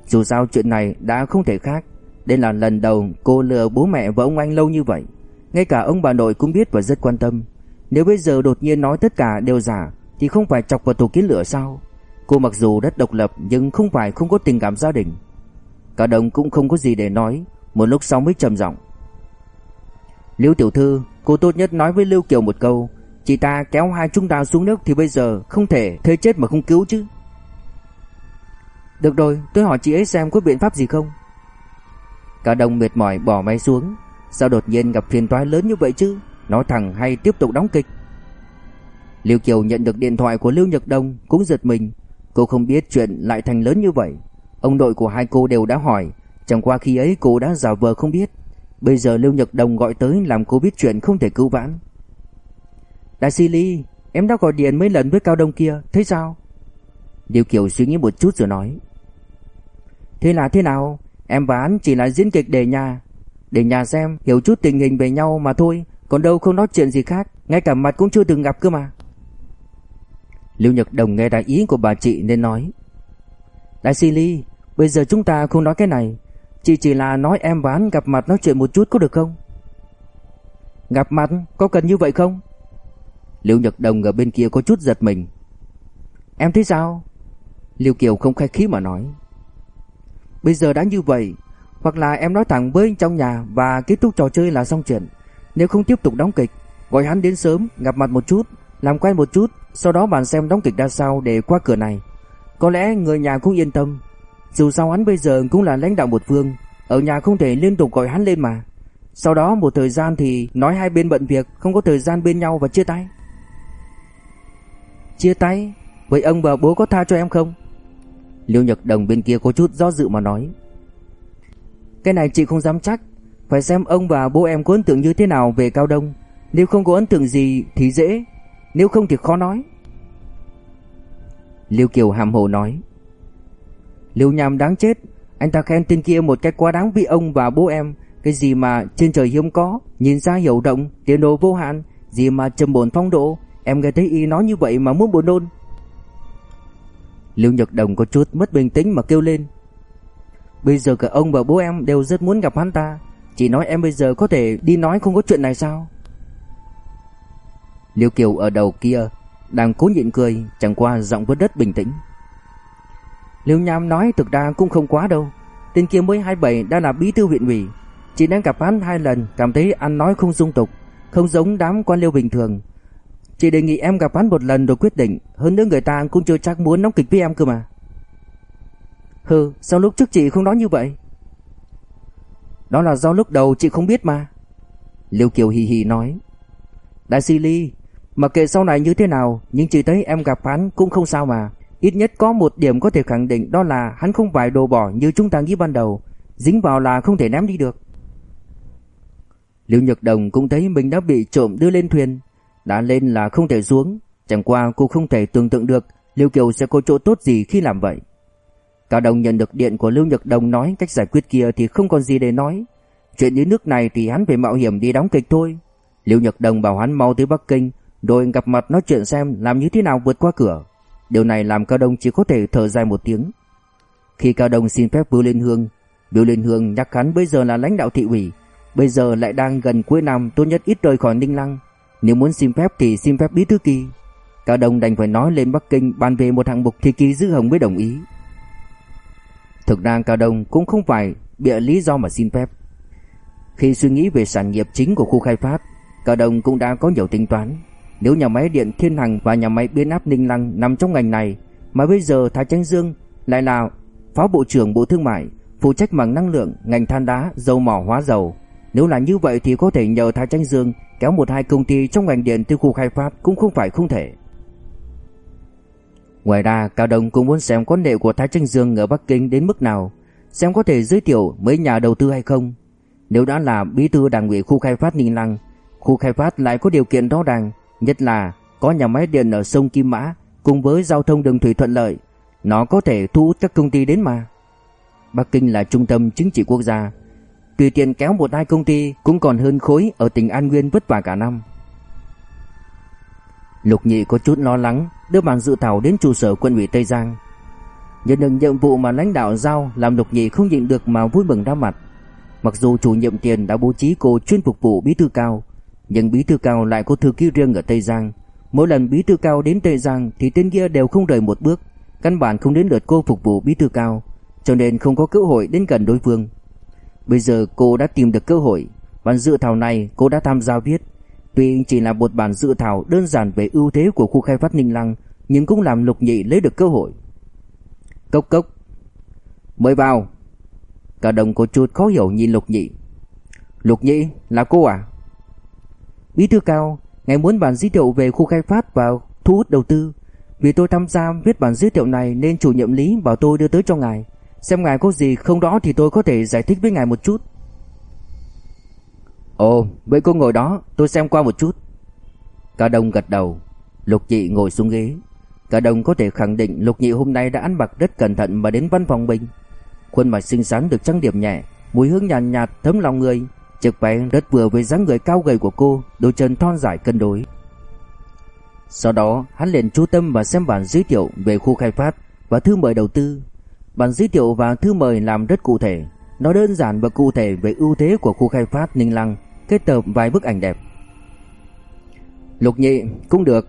Dù sao chuyện này đã không thể khác. Đây là lần đầu cô lừa bố mẹ và ông anh lâu như vậy. Ngay cả ông bà nội cũng biết và rất quan tâm. Nếu bây giờ đột nhiên nói tất cả đều giả, Thì không phải chọc vào tổ kiến lửa sao? Cô mặc dù rất độc lập Nhưng không phải không có tình cảm gia đình. Cả đồng cũng không có gì để nói Một lúc sau mới trầm giọng Lưu tiểu thư Cô tốt nhất nói với Lưu Kiều một câu Chị ta kéo hai chúng ta xuống nước Thì bây giờ không thể thế chết mà không cứu chứ Được rồi, tôi hỏi chị ấy xem có biện pháp gì không. Cả đồng mệt mỏi bỏ máy xuống, sao đột nhiên gặp phiền toái lớn như vậy chứ? Nói thẳng hay tiếp tục đóng kịch? Lưu Kiều nhận được điện thoại của Lưu Nhật Đông cũng giật mình, cô không biết chuyện lại thành lớn như vậy. Ông nội của hai cô đều đã hỏi, chẳng qua khi ấy cô đã giả vờ không biết. Bây giờ Lưu Nhật đồng gọi tới làm cô biết chuyện không thể cứu vãn. Đại sĩ Ly, em đã gọi điện mấy lần với Cao Đông kia, thế sao? điều Kiều suy nghĩ một chút rồi nói. Thế là thế nào? Em và anh chỉ là diễn kịch để nhà. Để nhà xem, hiểu chút tình hình về nhau mà thôi, còn đâu không nói chuyện gì khác, ngay cả mặt cũng chưa từng gặp cơ mà. Lưu Nhật Đồng nghe đại ý của bà chị nên nói. Đại sĩ Ly, bây giờ chúng ta không nói cái này. Chị chỉ là nói em và anh gặp mặt nói chuyện một chút có được không? Gặp mặt có cần như vậy không? Lưu Nhật Đồng ở bên kia có chút giật mình. Em thấy sao? Liêu Kiều không khai khí mà nói. Bây giờ đã như vậy, hoặc là em nói thẳng với trong nhà và kết thúc trò chơi là xong chuyện. Nếu không tiếp tục đóng kịch, gọi hắn đến sớm, gặp mặt một chút, làm quen một chút, sau đó bàn xem đóng kịch ra sao để qua cửa này. Có lẽ người nhà cũng yên tâm. Dù sao hắn bây giờ cũng là lãnh đạo một phương, ở nhà không thể liên tục gọi hắn lên mà. Sau đó một thời gian thì nói hai bên bận việc, không có thời gian bên nhau và chia tay. Chia tay? Vậy ông và bố có tha cho em không? Liêu Nhật Đồng bên kia có chút do dự mà nói. Cái này chị không dám chắc, phải xem ông và bố em có ấn tượng như thế nào về Cao Đông. Nếu không có ấn tượng gì thì dễ, nếu không thì khó nói. Liêu Kiều hàm hồ nói. Liêu Nham đáng chết, anh ta khen tên kia một cách quá đáng vì ông và bố em. Cái gì mà trên trời hiếm có, nhìn ra hiểu động, tiền đồ vô hạn, gì mà trầm bổn phong độ, em nghe thấy y nói như vậy mà muốn buồn nôn. Liêu Nhật Đồng có chút mất bình tĩnh mà kêu lên. Bây giờ cả ông và bố em đều rất muốn gặp hắn ta, chỉ nói em bây giờ có thể đi nói không có chuyện này sao? Liêu Kiều ở đầu kia đang cố nhịn cười, chẳng qua giọng vớt đất bình tĩnh. Liêu Nham nói thực ra cũng không quá đâu, tên kia mới 27 đã là bí thư huyện ủy, chỉ đang gặp hắn hai lần, cảm thấy ăn nói không dung tục, không giống đám quan liêu bình thường, Chị đề nghị em gặp hắn một lần rồi quyết định Hơn nữa người ta cũng chưa chắc muốn nóng kịch với em cơ mà. Hừ sao lúc trước chị không nói như vậy? Đó là do lúc đầu chị không biết mà. Liêu Kiều hì hì nói. Đại sĩ Ly Mà kệ sau này như thế nào Nhưng chị thấy em gặp hắn cũng không sao mà. Ít nhất có một điểm có thể khẳng định Đó là hắn không phải đồ bỏ như chúng ta nghĩ ban đầu Dính vào là không thể ném đi được Liêu Nhật Đồng cũng thấy mình đã bị trộm đưa lên thuyền đã lên là không thể xuống, chẳng qua cô không thể tưởng tượng được Lưu Kiều sẽ có chỗ tốt gì khi làm vậy. Cao Đồng nhận được điện của Lưu Nhật Đồng nói cách giải quyết kia thì không còn gì để nói. Chuyện như nước này thì hắn phải mạo hiểm đi đóng kịch thôi. Lưu Nhật Đồng bảo hắn mau tới Bắc Kinh, rồi gặp mặt nói chuyện xem làm như thế nào vượt qua cửa. Điều này làm Cao Đông chỉ có thể thở dài một tiếng. Khi Cao Đông xin phép Bưu Liên Hương, Bưu Liên Hương nhắc hắn bây giờ là lãnh đạo thị ủy, bây giờ lại đang gần cuối năm tốt nhất ít rời khỏi Ninh Lăng, nếu muốn xin phép thì xin phép bí thư kỳ. Cao Đông đành phải nói lên Bắc Kinh bàn về một hạng mục thì kỳ Dư Hồng mới đồng ý. Thực ra Cao Đông cũng không phải bịa lý do mà xin phép. Khi suy nghĩ về sản nghiệp chính của khu khai phát, Cao Đông cũng đã có nhiều tính toán. Nếu nhà máy điện Thiên Hằng và nhà máy biến áp Ninh Lăng nằm trong ngành này, mà bây giờ Thái Chánh Dương lại là Phó Bộ trưởng Bộ Thương mại, phụ trách mảng năng lượng, ngành than đá, dầu mỏ hóa dầu. Nếu là như vậy thì có thể nhờ Thái Chánh Dương kéo một hai công ty trong ngành điện từ khu khai phát cũng không phải không thể. Ngoài ra, Cao Đông cũng muốn xem quan hệ của Thái Tranh Dương ở Bắc Kinh đến mức nào, xem có thể giới thiệu mấy nhà đầu tư hay không. Nếu đã là bí thư đảng ủy khu khai phát Ninh Lăng, khu khai phát lại có điều kiện rõ ràng, nhất là có nhà máy điện ở sông Kim Mã cùng với giao thông đường thủy thuận lợi, nó có thể thu hút các công ty đến mà. Bắc Kinh là trung tâm chính trị quốc gia, Tùy tiện kéo một hai công ty cũng còn hơn khối ở tỉnh An Nguyên vất vả cả năm. Lục Nhị có chút lo lắng, đưa bản dự thảo đến trụ sở quân ủy Tây Giang. Nhận được nhiệm vụ mà lãnh đạo giao làm Lục Nhị không nhịn được mà vui mừng ra mặt. Mặc dù chủ nhiệm tiền đã bố trí cô chuyên phục vụ bí thư cao, nhưng bí thư cao lại có thư ký riêng ở Tây Giang. Mỗi lần bí thư cao đến Tây Giang thì tên kia đều không rời một bước, căn bản không đến lượt cô phục vụ bí thư cao, cho nên không có cơ hội đến gần đối phương. Bây giờ cô đã tìm được cơ hội. Bản dự thảo này cô đã tham gia viết. Tuy chỉ là một bản dự thảo đơn giản về ưu thế của khu khai phát Ninh Lăng Nhưng cũng làm Lục Nhị lấy được cơ hội. Cốc cốc. Mời vào. Cả đồng có chút khó hiểu nhìn Lục Nhị. Lục Nhị là cô à? Bí thư cao Ngài muốn bản giới thiệu về khu khai phát và thu hút đầu tư. Vì tôi tham gia viết bản giới thiệu này Nên chủ nhiệm lý bảo tôi đưa tới cho ngài. Xem ngài có gì không rõ thì tôi có thể giải thích với ngài một chút. Ồ vậy cô ngồi đó tôi xem qua một chút. Cả đồng gật đầu Lục nhị ngồi xuống ghế. Cả đồng có thể khẳng định Lục nhị hôm nay đã ăn mặc rất cẩn thận mà đến văn phòng mình. Khuôn mặt xinh xắn được trang điểm nhẹ Mùi hương nhàn nhạt, nhạt thấm lòng người. Chiếc váy rất vừa với dáng người cao gầy của cô, Đôi chân thon dài cân đối. Sau đó, hắn liền chú tâm và xem bản giới thiệu về khu khai phát Và thư mời đầu tư. Bản giới thiệu và thư mời làm rất cụ thể. Nó đơn giản và cụ thể về ưu thế của khu khai phát Ninh Lăng, Kết hợp vài bức ảnh đẹp. Lục nhị, cũng được.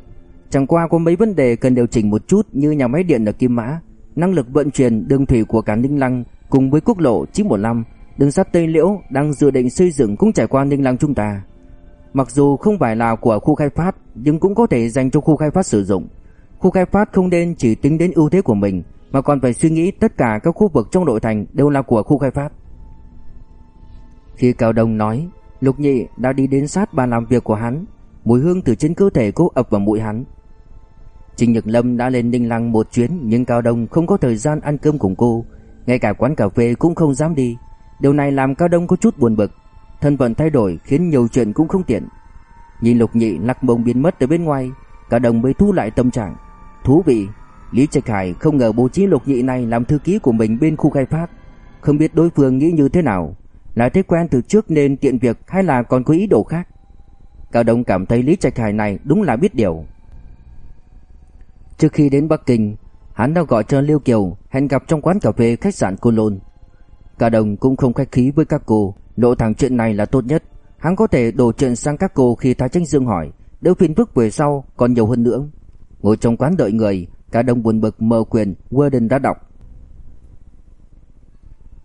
Chẳng qua có mấy vấn đề cần điều chỉnh một chút Như nhà máy điện ở Kim Mã, Năng lực vận chuyển đường thủy của cả Ninh Lăng Cùng với quốc lộ 915 Đường sắt Tây Liễu đang dự định xây dựng cũng trải qua Ninh Lăng chúng ta. Mặc dù không phải là của khu khai phát, Nhưng cũng có thể dành cho khu khai phát sử dụng. Khu khai phát không nên chỉ tính đến ưu thế của mình, Mà còn phải suy nghĩ tất cả các khu vực trong nội thành Đều là của khu khai phát. Khi Cao Đông nói, Lục Nhị đã đi đến sát bàn làm việc của hắn, Mùi hương từ trên cơ thể cô ập vào mũi hắn. Trình Nhật Lâm đã lên Ninh Lăng một chuyến, Nhưng Cao Đông không có thời gian ăn cơm cùng cô, Ngay cả quán cà phê cũng không dám đi. Điều này làm Cao Đông có chút buồn bực. Thân phận thay đổi khiến nhiều chuyện cũng không tiện. Nhìn Lục Nhị lắc bông biến mất từ bên ngoài, Cao Đông mới thu lại tâm trạng. Thú vị, Lý Trạch Hải không ngờ bố trí Lục Nhị này làm thư ký của mình bên khu khai phát. Không biết đối phương nghĩ như thế nào. Là thế quen từ trước nên tiện việc hay là còn có ý đồ khác? Cao Đông cảm thấy Lý Trạch Hải này đúng là biết điều. Trước khi đến Bắc Kinh, Hắn đã gọi cho Liêu Kiều Hẹn gặp trong quán cà phê khách sạn Côn Lôn. Cả đồng cũng không khách khí với các cô. Lộ thẳng chuyện này là tốt nhất. Hắn có thể đổ chuyện sang các cô khi Thái Tranh Dương hỏi. Đỡ phiền phức về sau, còn nhiều hơn nữa. Ngồi trong quán đợi người, Cả đồng buồn bực mở quyền Worden đã đọc.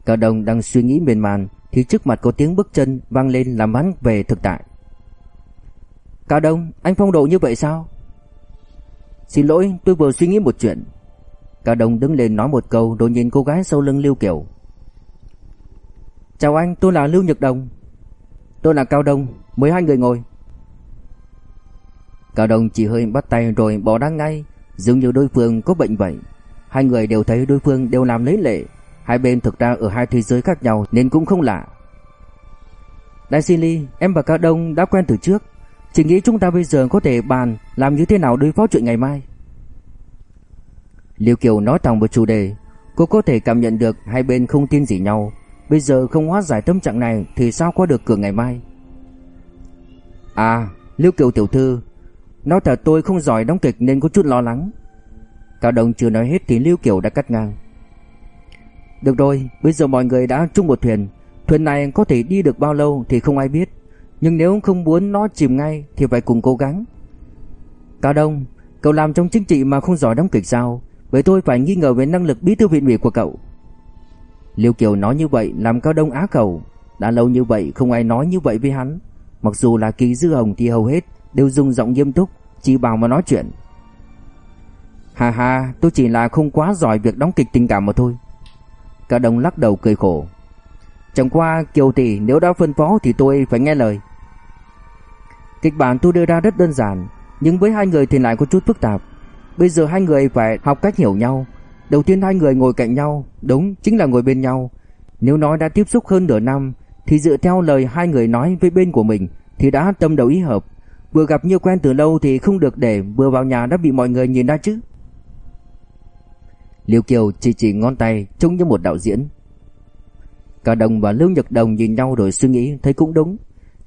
Cả đồng đang suy nghĩ miền man Thì trước mặt có tiếng bước chân vang lên làm hắn về thực tại. Cả đồng, anh phong độ như vậy sao? Xin lỗi, tôi vừa suy nghĩ một chuyện. Cả đồng đứng lên nói một câu Rồi nhìn cô gái sau lưng Lưu Kiều Chào anh, tôi là Lưu Nhật Đồng. Tôi là Cao Đông, Mời hai người ngồi. Cao Đông chỉ hơi bắt tay rồi bỏ đá ngay. Dường như đối phương có bệnh vậy. Hai người đều thấy đối phương đều làm lấy lệ. Hai bên thực ra ở hai thế giới khác nhau Nên cũng không lạ. Đại sinh Ly, Em và Cao Đông đã quen từ trước. Chỉ nghĩ chúng ta bây giờ có thể bàn Làm như thế nào đối phó chuyện ngày mai. Liêu Kiều nói thẳng một chủ đề. Cô có thể cảm nhận được hai bên không tin gì nhau. Bây giờ không hóa giải tâm trạng này Thì sao qua được cửa ngày mai? À Liêu Kiều tiểu thư, Nói thật tôi không giỏi đóng kịch nên có chút lo lắng. Cao Đông chưa nói hết thì Liêu Kiều đã cắt ngang. Được rồi, Bây giờ mọi người đã chung một thuyền. Thuyền này có thể đi được bao lâu thì không ai biết. Nhưng nếu không muốn nó chìm ngay Thì phải cùng cố gắng. Cao Đông Cậu làm trong chính trị mà không giỏi đóng kịch sao? Vậy tôi phải nghi ngờ về năng lực bí thư viện ủy của cậu. Liêu Kiều nói như vậy làm Cao Đông á khẩu Đã lâu như vậy không ai nói như vậy với hắn. Mặc dù là kỳ dư hồng thì hầu hết Đều dùng giọng nghiêm túc, Chỉ bảo mà nói chuyện. Hà hà tôi chỉ là không quá giỏi việc đóng kịch tình cảm mà thôi. Cao Đông lắc đầu cười khổ. Chẳng qua, Kiều tỷ, nếu đã phân phó thì tôi phải nghe lời. Kịch bản tôi đưa ra rất đơn giản, Nhưng với hai người thì lại có chút phức tạp. Bây giờ hai người phải học cách hiểu nhau Đầu tiên hai người ngồi cạnh nhau, Đúng, chính là ngồi bên nhau. Nếu nói đã tiếp xúc hơn nửa năm, Thì dựa theo lời hai người nói với bên của mình, Thì đã tâm đầu ý hợp. Vừa gặp như quen từ lâu thì không được để Vừa vào nhà đã bị mọi người nhìn ra chứ. Liêu Kiều chỉ chỉ ngón tay Trông như một đạo diễn. Cả Đồng và Lưu Nhật Đồng nhìn nhau rồi suy nghĩ, Thấy cũng đúng.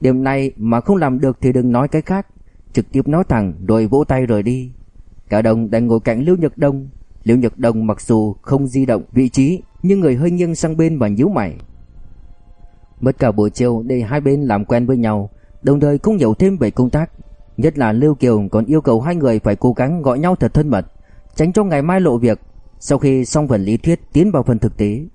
Điểm này mà không làm được thì đừng nói cái khác. Trực tiếp nói thẳng rồi vỗ tay rời đi. Cả Đồng đang ngồi cạnh Lưu Nhật đồng. Liễu Nhật Đông mặc dù không di động vị trí nhưng người hơi nghiêng sang bên và nhíu mày. Mất cả buổi chiều để hai bên làm quen với nhau, đồng thời cũng hiểu thêm về công tác. Nhất là Lưu Kiều còn yêu cầu hai người phải cố gắng gọi nhau thật thân mật, tránh cho ngày mai lộ việc. Sau khi xong phần lý thuyết tiến vào phần thực tế,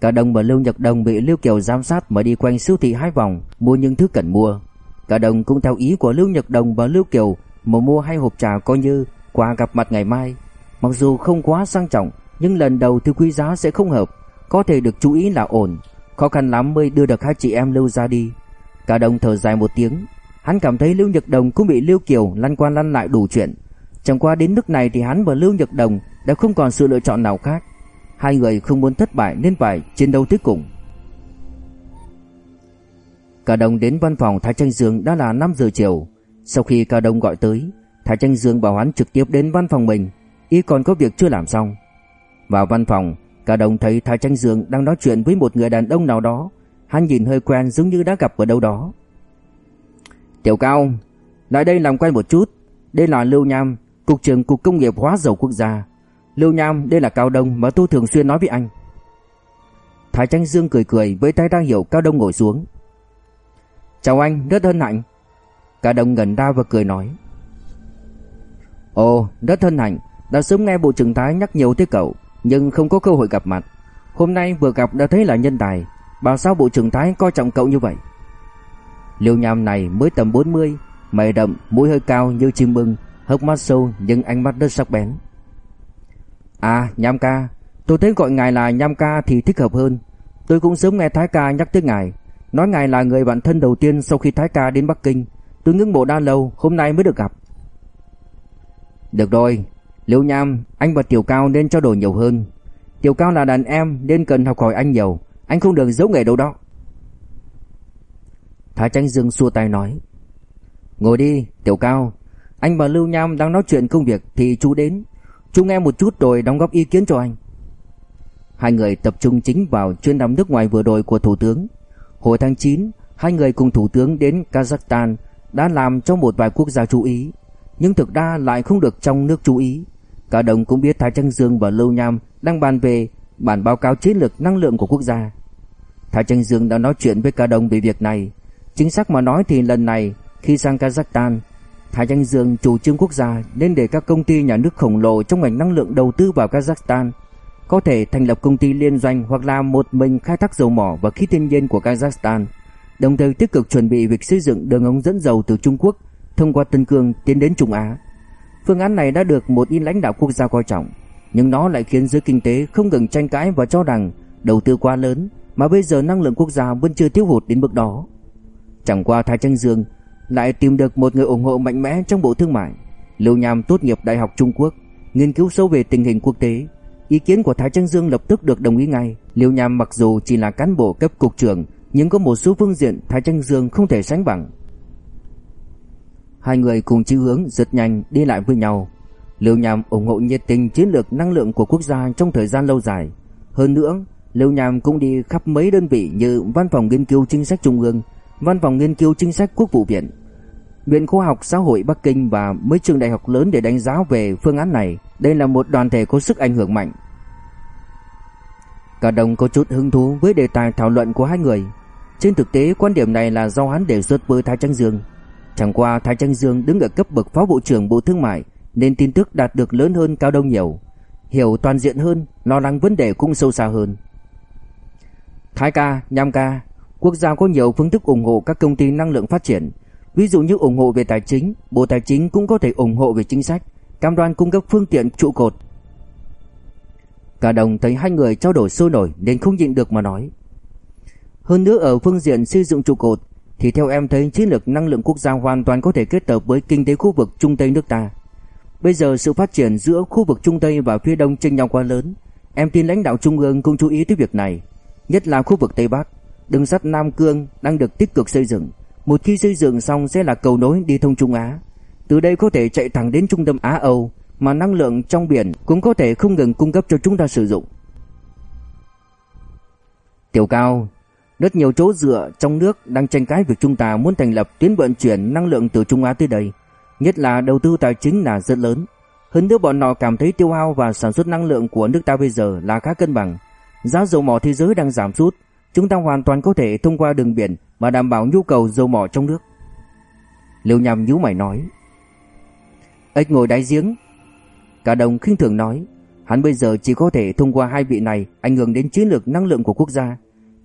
cả Đồng và Lưu Nhật Đồng bị Lưu Kiều giám sát mà đi quanh siêu thị hai vòng mua những thứ cần mua. Cả Đồng cũng theo ý của Lưu Nhật Đồng và Lưu Kiều mà mua hai hộp trà coi như quà gặp mặt ngày mai. Mặc dù không quá sang trọng Nhưng lần đầu thì quý giá sẽ không hợp có thể được chú ý là ổn, khó khăn lắm mới đưa được hai chị em Lưu ra đi. Cả đồng thở dài một tiếng, hắn cảm thấy Lưu Nhật Đồng cũng bị Lưu Kiều lăn qua lăn lại đủ chuyện. Chẳng qua đến nước này thì hắn và Lưu Nhật Đồng đã không còn sự lựa chọn nào khác. Hai người không muốn thất bại nên phải chiến đấu tới cùng. Cả đồng đến văn phòng Thái Tranh Dương đã là 5 giờ chiều. Sau khi Cả đồng gọi tới, Thái Tranh Dương bảo hắn trực tiếp đến văn phòng mình, y còn có việc chưa làm xong. Vào văn phòng, Cả đồng thấy Thái Tranh Dương đang nói chuyện với một người đàn ông nào đó, hắn nhìn hơi quen giống như đã gặp ở đâu đó. Tiểu Cao, lại đây làm quen một chút, đây là Lưu Nham, cục trưởng cục công nghiệp hóa dầu quốc gia. Lưu Nham, đây là Cao Đông mà tôi thường xuyên nói với anh. Thái Tranh Dương cười cười với tay đang hiểu Cao Đông ngồi xuống. Chào anh, rất hân hạnh. Cao Đông gần ra và cười nói. Ồ, rất hân hạnh, đã sớm nghe Bộ trưởng Thái nhắc nhiều tới cậu, nhưng không có cơ hội gặp mặt. Hôm nay vừa gặp đã thấy là nhân tài, bảo sao Bộ trưởng Thái coi trọng cậu như vậy. Liêu Nham này mới tầm 40, mày đậm, mũi hơi cao như chim bưng, hốc mắt sâu nhưng ánh mắt rất sắc bén. À, Nham ca, tôi thấy gọi ngài là Nham ca thì thích hợp hơn. Tôi cũng sớm nghe Thái ca nhắc tới ngài, nói ngài là người bạn thân đầu tiên sau khi Thái ca đến Bắc Kinh. Tôi ngưỡng mộ đã lâu, hôm nay mới được gặp. Được rồi, Liễu Nham, anh và Tiểu Cao nên trao đổi nhiều hơn. Tiểu Cao là đàn em nên cần học hỏi anh nhiều, anh không được giấu nghề đâu đó. Thái Tranh Dương xua tay nói. Ngồi đi, Tiểu Cao, anh và Lưu Nham đang nói chuyện công việc thì chú đến. Chú nghe một chút rồi đóng góp ý kiến cho anh. Hai người tập trung chính vào chuyến thăm nước ngoài vừa rồi của Thủ tướng. Hồi tháng 9, hai người cùng Thủ tướng đến Kazakhstan đã làm cho một vài quốc gia chú ý, nhưng thực ra lại không được trong nước chú ý. Cả đồng cũng biết Thái Tranh Dương và Lưu Nham đang bàn về bản báo cáo chiến lược năng lượng của quốc gia. Thái Tranh Dương đã nói chuyện với Cả đồng về việc này. Chính xác mà nói thì lần này khi sang Kazakhstan, Thái Tranh Dương chủ trương quốc gia nên để các công ty nhà nước khổng lồ trong ngành năng lượng đầu tư vào Kazakhstan có thể thành lập công ty liên doanh hoặc là một mình khai thác dầu mỏ và khí thiên nhiên của Kazakhstan, đồng thời tích cực chuẩn bị việc xây dựng đường ống dẫn dầu từ Trung Quốc thông qua Tân Cương tiến đến Trung Á. Phương án này đã được một ít lãnh đạo quốc gia coi trọng, nhưng nó lại khiến giới kinh tế không ngừng tranh cãi và cho rằng đầu tư quá lớn mà bây giờ năng lượng quốc gia vẫn chưa thiếu hụt đến mức đó. Chẳng qua Thái Tranh Dương lại tìm được một người ủng hộ mạnh mẽ trong Bộ Thương mại. Lưu Nham tốt nghiệp Đại học Trung Quốc, nghiên cứu sâu về tình hình quốc tế. Ý kiến của Thái Tranh Dương lập tức được đồng ý ngay. Lưu Nham mặc dù chỉ là cán bộ cấp cục trưởng, nhưng có một số phương diện Thái Tranh Dương không thể sánh bằng. Hai người cùng chí hướng rất nhanh đi lại với nhau. Lưu Nham ủng hộ nhiệt tình chiến lược năng lượng của quốc gia trong thời gian lâu dài. Hơn nữa, Lưu Nham cũng đi khắp mấy đơn vị như Văn phòng nghiên cứu chính sách Trung ương, Văn phòng nghiên cứu chính sách Quốc vụ viện, Viện Khoa học Xã hội Bắc Kinh và mấy trường đại học lớn để đánh giá về phương án này. Đây là một đoàn thể có sức ảnh hưởng mạnh. Cả đồng có chút hứng thú với đề tài thảo luận của hai người. Trên thực tế, quan điểm này là do hắn đề xuất với Thái Trăng Dương. Chẳng qua Thái Tranh Dương đứng ở cấp bậc Phó Bộ trưởng Bộ Thương mại nên tin tức đạt được lớn hơn Cao Đông nhiều. Hiểu toàn diện hơn, lo lắng vấn đề cũng sâu xa hơn. Thái ca, Nham ca, quốc gia có nhiều phương thức ủng hộ các công ty năng lượng phát triển. Ví dụ như ủng hộ về tài chính, Bộ Tài chính cũng có thể ủng hộ về chính sách, cam đoan cung cấp phương tiện trụ cột. Cả đồng thấy hai người trao đổi sôi nổi nên không nhịn được mà nói. Hơn nữa ở phương diện xây dựng trụ cột thì theo em thấy chiến lược năng lượng quốc gia hoàn toàn có thể kết hợp với kinh tế khu vực Trung Tây nước ta. Bây giờ sự phát triển giữa khu vực Trung Tây và phía Đông chênh nhau quá lớn, em tin lãnh đạo trung ương cũng chú ý tới việc này, nhất là khu vực Tây Bắc. Đường sắt Nam Cương đang được tích cực xây dựng, một khi xây dựng xong sẽ là cầu nối đi thông Trung Á. Từ đây có thể chạy thẳng đến trung tâm Á Âu, mà năng lượng trong biển cũng có thể không ngừng cung cấp cho chúng ta sử dụng. Tiểu Cao, rất nhiều chỗ dựa trong nước đang tranh cãi việc chúng ta muốn thành lập tuyến vận chuyển năng lượng từ Trung Á tới đây, nhất là đầu tư tài chính là rất lớn. Hơn nữa bọn họ cảm thấy tiêu hao và sản xuất năng lượng của nước ta bây giờ là khá cân bằng. Giá dầu mỏ thế giới đang giảm sút, chúng ta hoàn toàn có thể thông qua đường biển mà đảm bảo nhu cầu dầu mỏ trong nước. Liêu Nham nhíu mày nói. Ếch ngồi đáy giếng. Cả đồng khinh thường nói, hắn bây giờ chỉ có thể thông qua hai vị này ảnh hưởng đến chiến lược năng lượng của quốc gia.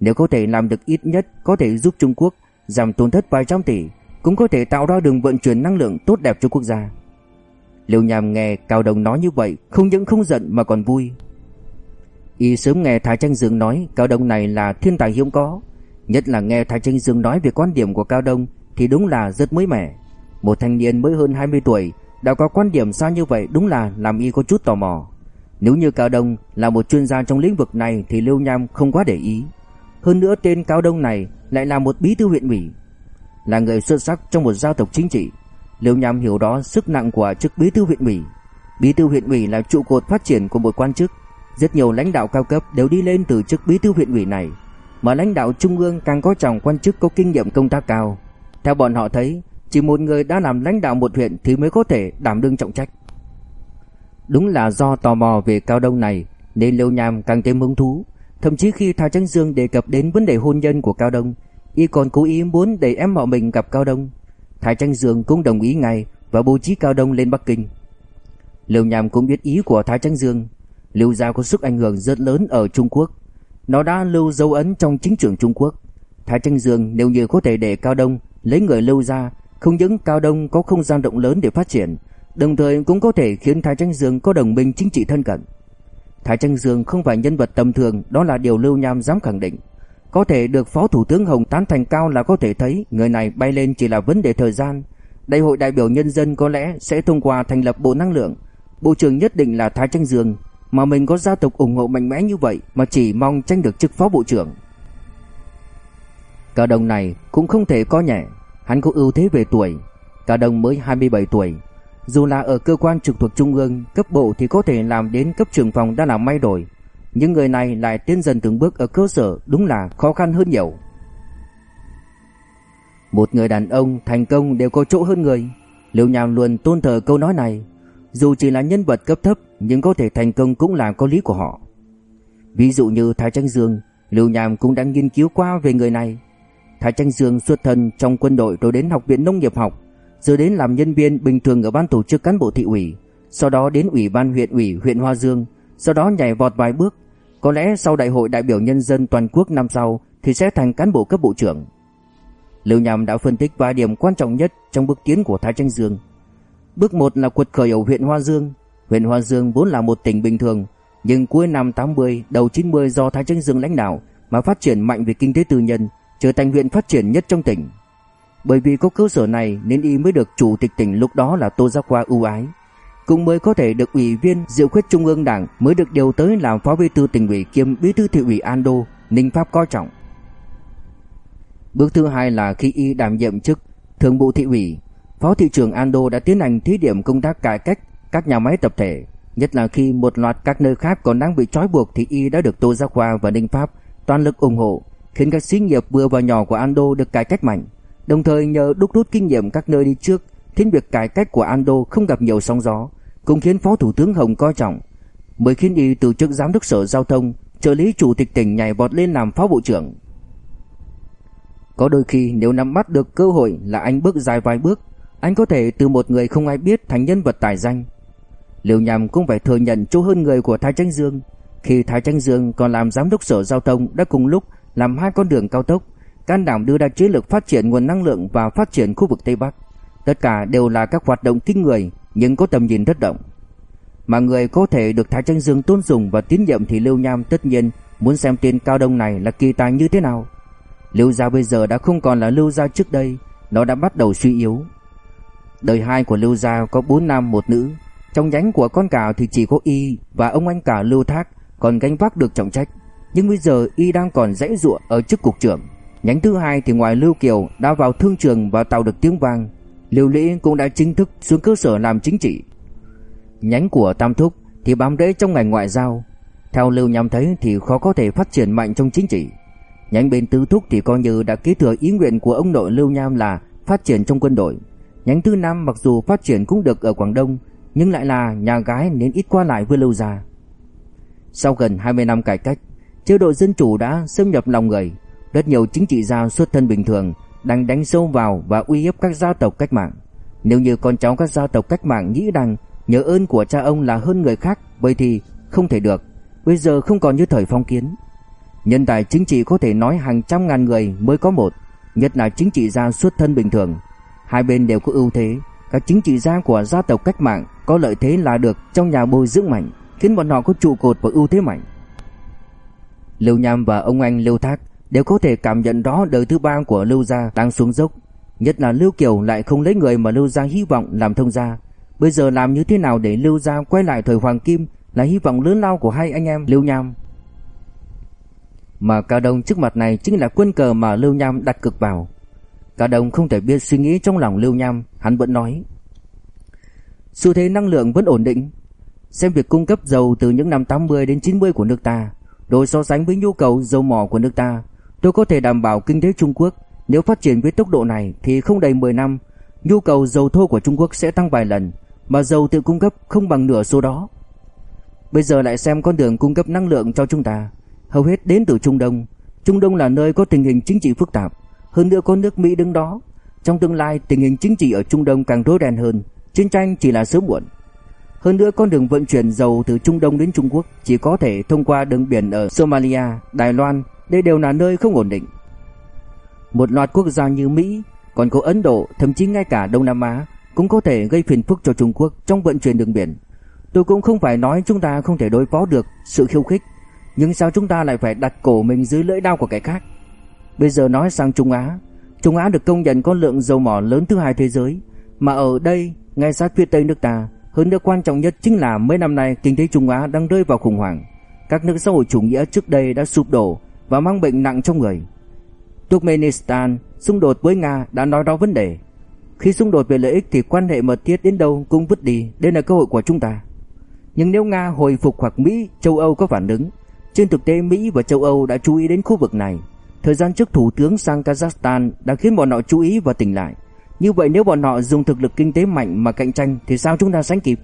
Nếu có thể làm được ít nhất có thể giúp Trung Quốc giảm tổn thất vài trăm tỷ, cũng có thể tạo ra đường vận chuyển năng lượng tốt đẹp cho quốc gia. Liêu Nham nghe Cao Đồng nói như vậy, không những không giận mà còn vui. Y sớm nghe Thái Tranh Dương nói Cao Đông này là thiên tài hiếm có Nhất là nghe Thái Tranh Dương nói về quan điểm của Cao Đông Thì đúng là rất mới mẻ Một thanh niên mới hơn 20 tuổi Đã có quan điểm sao như vậy đúng là làm y có chút tò mò Nếu như Cao Đông là một chuyên gia trong lĩnh vực này Thì liêu Nham không quá để ý hơn nữa tên Cao Đông này lại là một bí thư huyện ủy Là người xuất sắc trong một gia tộc chính trị liêu Nham hiểu đó sức nặng của chức bí thư huyện ủy Bí thư huyện ủy là trụ cột phát triển của một quan chức rất nhiều lãnh đạo cao cấp đều đi lên từ chức bí thư huyện ủy này, mà lãnh đạo trung ương càng có trọng quan chức có kinh nghiệm công tác cao. Theo bọn họ thấy, chỉ một người đã làm lãnh đạo một huyện thì mới có thể đảm đương trọng trách. Đúng là do tò mò về Cao Đông này nên Liêu Nham càng thêm hứng thú. Thậm chí khi Thảo Trấn Dương đề cập đến vấn đề hôn nhân của Cao Đông, y còn cố ý muốn để em họ mình gặp Cao Đông. Thái Tranh Dương cũng đồng ý ngay và bố trí Cao Đông lên Bắc Kinh. Liêu Nham cũng biết ý của Thái Tranh Dương, Lưu gia có sức ảnh hưởng rất lớn ở Trung Quốc. Nó đã lưu dấu ấn trong chính trường Trung Quốc. Thái Tranh Dương nếu như có thể để Cao Đông lấy người Lưu gia, không những Cao Đông có không gian rộng lớn để phát triển, đồng thời cũng có thể khiến Thái Tranh Dương có đồng minh chính trị thân cận. Thái Tranh Dương không phải nhân vật tầm thường, đó là điều Lưu Nham dám khẳng định. Có thể được Phó Thủ tướng Hồng tán thành cao là có thể thấy người này bay lên chỉ là vấn đề thời gian. Đại hội đại biểu nhân dân có lẽ sẽ thông qua thành lập Bộ Năng lượng. Bộ trưởng nhất định là Thái Tranh Dương, mà mình có gia tộc ủng hộ mạnh mẽ như vậy mà chỉ mong tranh được chức phó bộ trưởng. Cả đồng này cũng không thể có nhẹ, hắn có ưu thế về tuổi, cả đồng mới 27 tuổi. Dù là ở cơ quan trực thuộc trung ương, cấp bộ thì có thể làm đến cấp trưởng phòng đã là may đổi. Nhưng người này lại tiến dần từng bước ở cơ sở đúng là khó khăn hơn nhiều. Một người đàn ông thành công đều có chỗ hơn người. Liêu Nham luôn tôn thờ câu nói này. Dù chỉ là nhân vật cấp thấp nhưng có thể thành công cũng là có lý của họ. Ví dụ như Thái Tranh Dương, Lưu Nham cũng đã nghiên cứu qua về người này. Thái Tranh Dương xuất thân trong quân đội rồi đến học viện nông nghiệp học, rồi đến làm nhân viên bình thường ở ban tổ chức cán bộ thị ủy, sau đó đến ủy ban huyện ủy huyện Hoa Dương, sau đó nhảy vọt vài bước, có lẽ sau đại hội đại biểu nhân dân toàn quốc năm sau thì sẽ thành cán bộ cấp bộ trưởng. Lưu Nham đã phân tích vài điểm quan trọng nhất trong bước tiến của Thái Tranh Dương. Bước 1 là quật khởi ở huyện Hoa Dương, Huyện Hoa Dương vốn là một tỉnh bình thường, nhưng cuối năm 80, đầu 90 do Thái Tranh Dương lãnh đạo mà phát triển mạnh về kinh tế tư nhân, trở thành huyện phát triển nhất trong tỉnh. Bởi vì có cơ sở này nên y mới được chủ tịch tỉnh lúc đó là Tô gia Khoa ưu ái, cũng mới có thể được ủy viên Diệu Khuyết Trung ương Đảng mới được điều tới làm phó bí thư tỉnh ủy kiêm bí thư thị ủy An Đô, Ninh Pháp coi trọng. Bước thứ hai là khi y đảm nhiệm chức thường vụ thị ủy, phó thị trưởng An Đô đã tiến hành thí điểm công tác cải cách các nhà máy tập thể, nhất là khi một loạt các nơi khác còn đang bị trói buộc thì y đã được Tô gia Khoa và Ninh Pháp toàn lực ủng hộ, khiến các xí nghiệp vừa và nhỏ của Ando được cải cách mạnh. Đồng thời nhờ đúc rút kinh nghiệm các nơi đi trước, khiến việc cải cách của Ando không gặp nhiều sóng gió, cũng khiến Phó Thủ tướng Hồng coi trọng, mới khiến y từ chức giám đốc sở giao thông, trợ lý chủ tịch tỉnh nhảy vọt lên làm phó bộ trưởng. Có đôi khi nếu nắm bắt được cơ hội là anh bước dài vài bước, anh có thể từ một người không ai biết thành nhân vật tài danh, Liêu Nham cũng phải thừa nhận chỗ hơn người của Thái Tranh Dương. Khi Thái Tranh Dương còn làm giám đốc sở giao thông đã cùng lúc làm hai con đường cao tốc, can đảm đưa ra chiến lược phát triển nguồn năng lượng và phát triển khu vực Tây Bắc. Tất cả đều là các hoạt động kinh người nhưng có tầm nhìn rất rộng. Mà người có thể được Thái Tranh Dương tôn dùng và tín nhiệm thì lưu Nham tất nhiên muốn xem tên cao đông này là kỳ tài như thế nào. Lưu gia bây giờ đã không còn là Lưu gia trước đây, nó đã bắt đầu suy yếu. Đời hai của Lưu gia có 4 nam một nữ, trong nhánh của con cả thì chỉ có y và ông anh cả Lưu Thác còn gánh vác được trọng trách. Nhưng bây giờ y đang còn dãy ruộng ở chức cục trưởng. Nhánh thứ hai thì ngoài Lưu Kiều đã vào thương trường và tạo được tiếng vang. Lưu Lĩ cũng đã chính thức xuống cơ sở làm chính trị. Nhánh của Tam Thúc thì bám rễ trong ngành ngoại giao. Theo Lưu Nham thấy thì khó có thể phát triển mạnh trong chính trị. Nhánh bên Tứ Thúc thì coi như đã kế thừa ý nguyện của ông nội Lưu Nham là phát triển trong quân đội. Nhánh thứ năm mặc dù phát triển cũng được ở Quảng Đông nhưng lại là nhà gái nên ít qua lại với Lưu gia. Sau gần 20 năm cải cách, chế độ dân chủ đã xâm nhập lòng người, rất nhiều chính trị gia xuất thân bình thường đang đánh sâu vào và uy hiếp các gia tộc cách mạng. Nếu như con cháu các gia tộc cách mạng nghĩ rằng nhớ ơn của cha ông là hơn người khác, vậy thì không thể được. Bây giờ không còn như thời phong kiến. Nhân tài chính trị có thể nói hàng trăm ngàn người mới có một, nhất là chính trị gia xuất thân bình thường. Hai bên đều có ưu thế, các chính trị gia của gia tộc cách mạng có lợi thế là được trong nhà bồi dưỡng mạnh, khiến bọn họ có trụ cột và ưu thế mạnh. Lưu Nham và ông anh Lưu Thác đều có thể cảm nhận đó đời thứ ba của Lưu gia đang xuống dốc, nhất là Lưu Kiều lại không lấy người mà Lưu gia hy vọng làm thông gia. Bây giờ làm như thế nào để Lưu gia quay lại thời hoàng kim là hy vọng lớn lao của hai anh em Lưu Nham. Mà Cao Đông trước mặt này chính là quân cờ mà Lưu Nham đặt cực vào. Cao Đông không thể biết suy nghĩ trong lòng Lưu Nham, hắn vẫn nói: Xu thế năng lượng vẫn ổn định, xem việc cung cấp dầu từ những năm 80 đến 90 của nước ta, đối so sánh với nhu cầu dầu mỏ của nước ta, tôi có thể đảm bảo kinh tế Trung Quốc nếu phát triển với tốc độ này thì không đầy 10 năm, nhu cầu dầu thô của Trung Quốc sẽ tăng vài lần, mà dầu tự cung cấp không bằng nửa số đó. Bây giờ lại xem con đường cung cấp năng lượng cho chúng ta, hầu hết đến từ Trung Đông. Trung Đông là nơi có tình hình chính trị phức tạp, hơn nữa có nước Mỹ đứng đó. Trong tương lai tình hình chính trị ở Trung Đông càng rối ren hơn, chiến tranh chỉ là sớm muộn. Hơn nữa con đường vận chuyển dầu từ Trung Đông đến Trung Quốc chỉ có thể thông qua đường biển ở Somalia, Đài Loan, đây đều là nơi không ổn định. Một loạt quốc gia như Mỹ, còn có Ấn Độ, thậm chí ngay cả Đông Nam Á cũng có thể gây phiền phức cho Trung Quốc trong vận chuyển đường biển. Tôi cũng không phải nói chúng ta không thể đối phó được sự khiêu khích, nhưng sao chúng ta lại phải đặt cổ mình dưới lưỡi đao của kẻ khác? Bây giờ nói sang Trung Á, Trung Á được công nhận có lượng dầu mỏ lớn thứ hai thế giới, mà ở đây, ngay sát phía tây nước ta, hơn nữa quan trọng nhất chính là mấy năm nay kinh tế Trung Á đang rơi vào khủng hoảng. Các nước xã hội chủ nghĩa trước đây đã sụp đổ và mang bệnh nặng trong người. Turkmenistan xung đột với Nga đã nói rõ vấn đề. Khi xung đột về lợi ích thì quan hệ mật thiết đến đâu cũng vứt đi, đây là cơ hội của chúng ta. Nhưng nếu Nga hồi phục hoặc Mỹ, châu Âu có phản ứng, trên thực tế Mỹ và châu Âu đã chú ý đến khu vực này. Thời gian trước Thủ tướng sang Kazakhstan đã khiến bọn họ chú ý và tỉnh lại. Như vậy nếu bọn họ dùng thực lực kinh tế mạnh mà cạnh tranh thì sao chúng ta sánh kịp?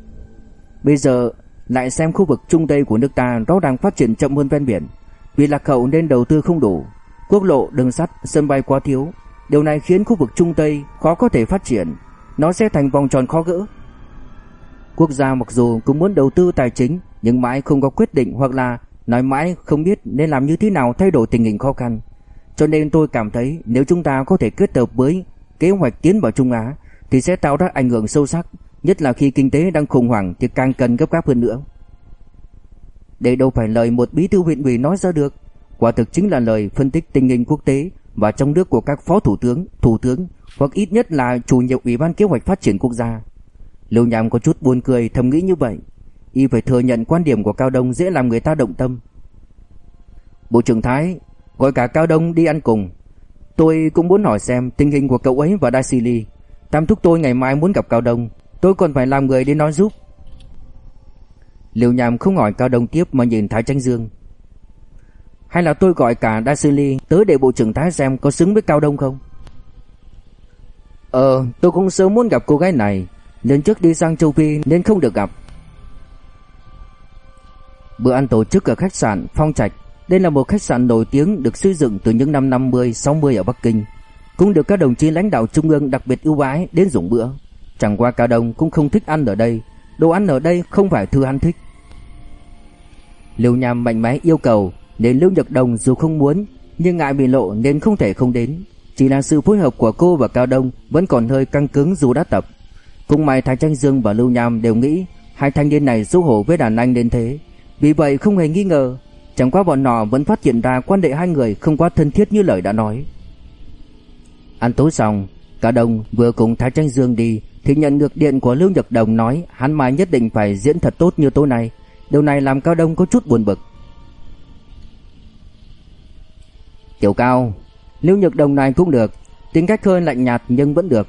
Bây giờ lại xem khu vực Trung Tây của nước ta rõ ràng phát triển chậm hơn ven biển. Vì lạc hậu nên đầu tư không đủ, quốc lộ, đường sắt, sân bay quá thiếu. Điều này khiến khu vực Trung Tây khó có thể phát triển, nó sẽ thành vòng tròn khó gỡ. Quốc gia mặc dù cũng muốn đầu tư tài chính nhưng mãi không có quyết định hoặc là nói mãi không biết nên làm như thế nào thay đổi tình hình khó khăn. Cho nên tôi cảm thấy nếu chúng ta có thể kết hợp với kế hoạch tiến vào Trung Á thì sẽ tạo ra ảnh hưởng sâu sắc, nhất là khi kinh tế đang khủng hoảng thì càng cần gấp gáp hơn nữa. Đây đâu phải lời một bí thư huyện ủy nói ra được, quả thực chính là lời phân tích tình hình quốc tế và trong nước của các phó thủ tướng, thủ tướng hoặc ít nhất là chủ nhiệm ủy ban kế hoạch phát triển quốc gia. Lưu Nham có chút buồn cười thầm nghĩ như vậy, y phải thừa nhận quan điểm của Cao Đông dễ làm người ta động tâm. Bộ trưởng Thái gọi cả Cao Đông đi ăn cùng. Tôi cũng muốn hỏi xem tình hình của cậu ấy và Dasili. Tam thúc tôi ngày mai muốn gặp Cao Đông, tôi còn phải làm người đi nói giúp. Liêu Nham không hỏi Cao Đông tiếp mà nhìn Thái Tranh Dương. Hay là tôi gọi cả Dasili tới để bộ trưởng Thái xem có xứng với Cao Đông không? Ờ, tôi cũng sớm muốn gặp cô gái này, lần trước đi sang châu Phi nên không được gặp. Bữa ăn tổ chức ở khách sạn Phong Trạch. Đây là một khách sạn nổi tiếng được xây dựng từ những năm 50, 60 ở Bắc Kinh. Cũng được các đồng chí lãnh đạo trung ương đặc biệt ưu ái đến dùng bữa. Chẳng qua Cao Đông cũng không thích ăn ở đây. Đồ ăn ở đây không phải thứ hắn thích. Liêu Nham mạnh mẽ yêu cầu nên Lưu Nhật Đồng dù không muốn nhưng ngại bị lộ nên không thể không đến. Chỉ là sự phối hợp của cô và Cao Đông vẫn còn hơi căng cứng dù đã tập. Cũng may Thái Tranh Dương và Lưu Nham đều nghĩ hai thanh niên này xấu hổ với đàn anh đến thế. Vì vậy không hề nghi ngờ Chẳng qua bọn nọ vẫn phát hiện ra quan hệ hai người không quá thân thiết như lời đã nói. Ăn tối xong Cả đồng vừa cùng Thái Tranh Dương đi Thì nhận được điện của Lưu Nhật Đồng nói Hắn mai nhất định phải diễn thật tốt như tối nay. Điều này làm Cao Đông có chút buồn bực. Tiểu Cao Lưu Nhật Đồng này cũng được Tính cách hơi lạnh nhạt nhưng vẫn được.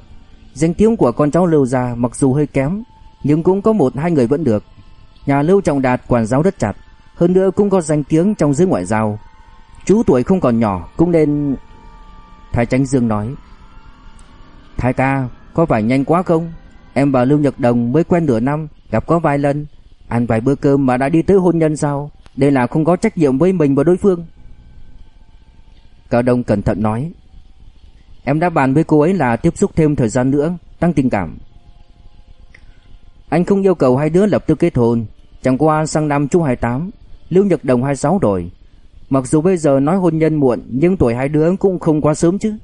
Danh tiếng của con cháu Lưu gia mặc dù hơi kém Nhưng cũng có một hai người vẫn được. Nhà Lưu Trọng Đạt quản giáo rất chặt, hơn nữa cũng có danh tiếng trong giới ngoại giao. Chú tuổi không còn nhỏ cũng nên Thái Tránh Dương nói. Thái ca, có phải nhanh quá không? Em và Lưu Nhật Đồng mới quen nửa năm, gặp có vài lần, ăn vài bữa cơm mà đã đi tới hôn nhân sao? Đây là không có trách nhiệm với mình và đối phương. Cao Đông cẩn thận nói. Em đã bàn với cô ấy là tiếp xúc thêm thời gian nữa, tăng tình cảm. Anh không yêu cầu hai đứa lập tức kết hôn, Chẳng qua sang năm chú 28 Lưu Nhật Đồng 26 rồi. Mặc dù bây giờ nói hôn nhân muộn, Nhưng tuổi hai đứa cũng không quá sớm chứ.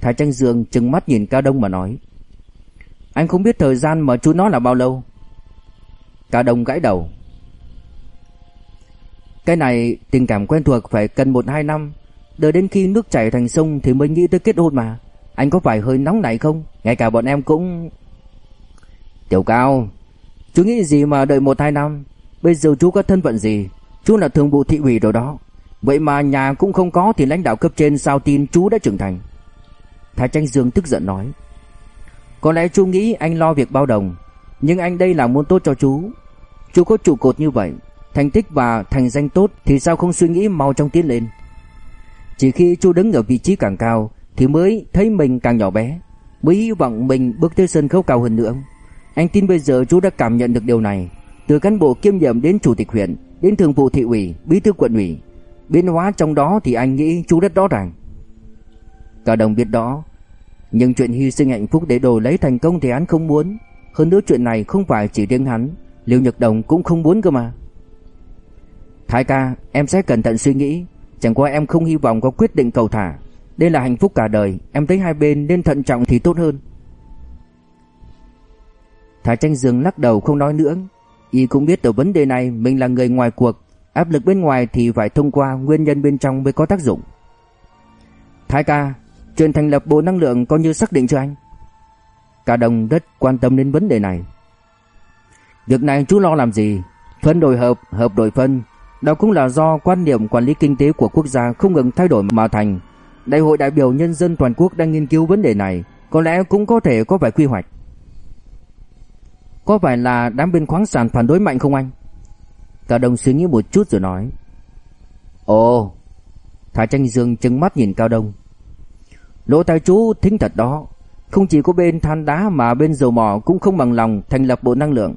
Thái Tranh Dương chừng mắt nhìn Cao Đông mà nói. Anh không biết thời gian mà chú nói là bao lâu. Cao Đông gãi đầu. Cái này tình cảm quen thuộc phải cần 1-2 năm. Đợi đến khi nước chảy thành sông Thì mới nghĩ tới kết hôn mà. Anh có phải hơi nóng này không? Ngay cả bọn em cũng Tiểu cao, Chú nghĩ gì mà đợi 1-2 năm? Bây giờ chú có thân phận gì? Chú là thường vụ thị ủy rồi đó. Vậy mà nhà cũng không có Thì lãnh đạo cấp trên sao tin chú đã trưởng thành? Thái Tranh Dương tức giận nói. Có lẽ chú nghĩ anh lo việc bao đồng, Nhưng anh đây là muốn tốt cho chú. Chú có trụ cột như vậy, Thành tích và thành danh tốt Thì sao không suy nghĩ mau trong tiến lên? Chỉ khi chú đứng ở vị trí càng cao Thì mới thấy mình càng nhỏ bé. Mới hy vọng mình bước tới sân khấu cao hơn nữa. Anh tin bây giờ chú đã cảm nhận được điều này. Từ cán bộ kiêm nhiệm đến chủ tịch huyện Đến thường vụ thị ủy, bí thư quận ủy Biến hóa trong đó thì anh nghĩ chú rất rõ ràng. Cả đồng biết đó Nhưng chuyện hy sinh hạnh phúc để đổi lấy thành công thì hắn không muốn. Hơn nữa chuyện này không phải chỉ riêng hắn Liêu Nhật Đồng cũng không muốn cơ mà. Thái ca em sẽ cẩn thận suy nghĩ Chẳng qua em không hy vọng có quyết định cầu thả. Đây là hạnh phúc cả đời Em thấy hai bên nên thận trọng thì tốt hơn. Thái tranh dương lắc đầu không nói nữa. Y cũng biết ở vấn đề này Mình là người ngoài cuộc. Áp lực bên ngoài thì phải thông qua Nguyên nhân bên trong mới có tác dụng. Thái ca Chuyện thành lập bộ năng lượng coi như xác định chưa anh? Cả đồng rất quan tâm đến vấn đề này. Việc này chú lo làm gì? Phân đổi hợp, hợp đổi phân. Đó cũng là do quan điểm quản lý kinh tế của quốc gia không ngừng thay đổi mà thành. Đại hội đại biểu nhân dân toàn quốc đang nghiên cứu vấn đề này, có lẽ cũng có thể có vài quy hoạch. Có phải là đám bên khoáng sản phản đối mạnh không anh? Cả đồng suy nghĩ một chút rồi nói. Ồ, Thái Tranh Dương trừng mắt nhìn Cao Đông. Lỗ tai chú thính thật đó, không chỉ có bên than đá mà bên dầu mỏ cũng không bằng lòng thành lập bộ năng lượng.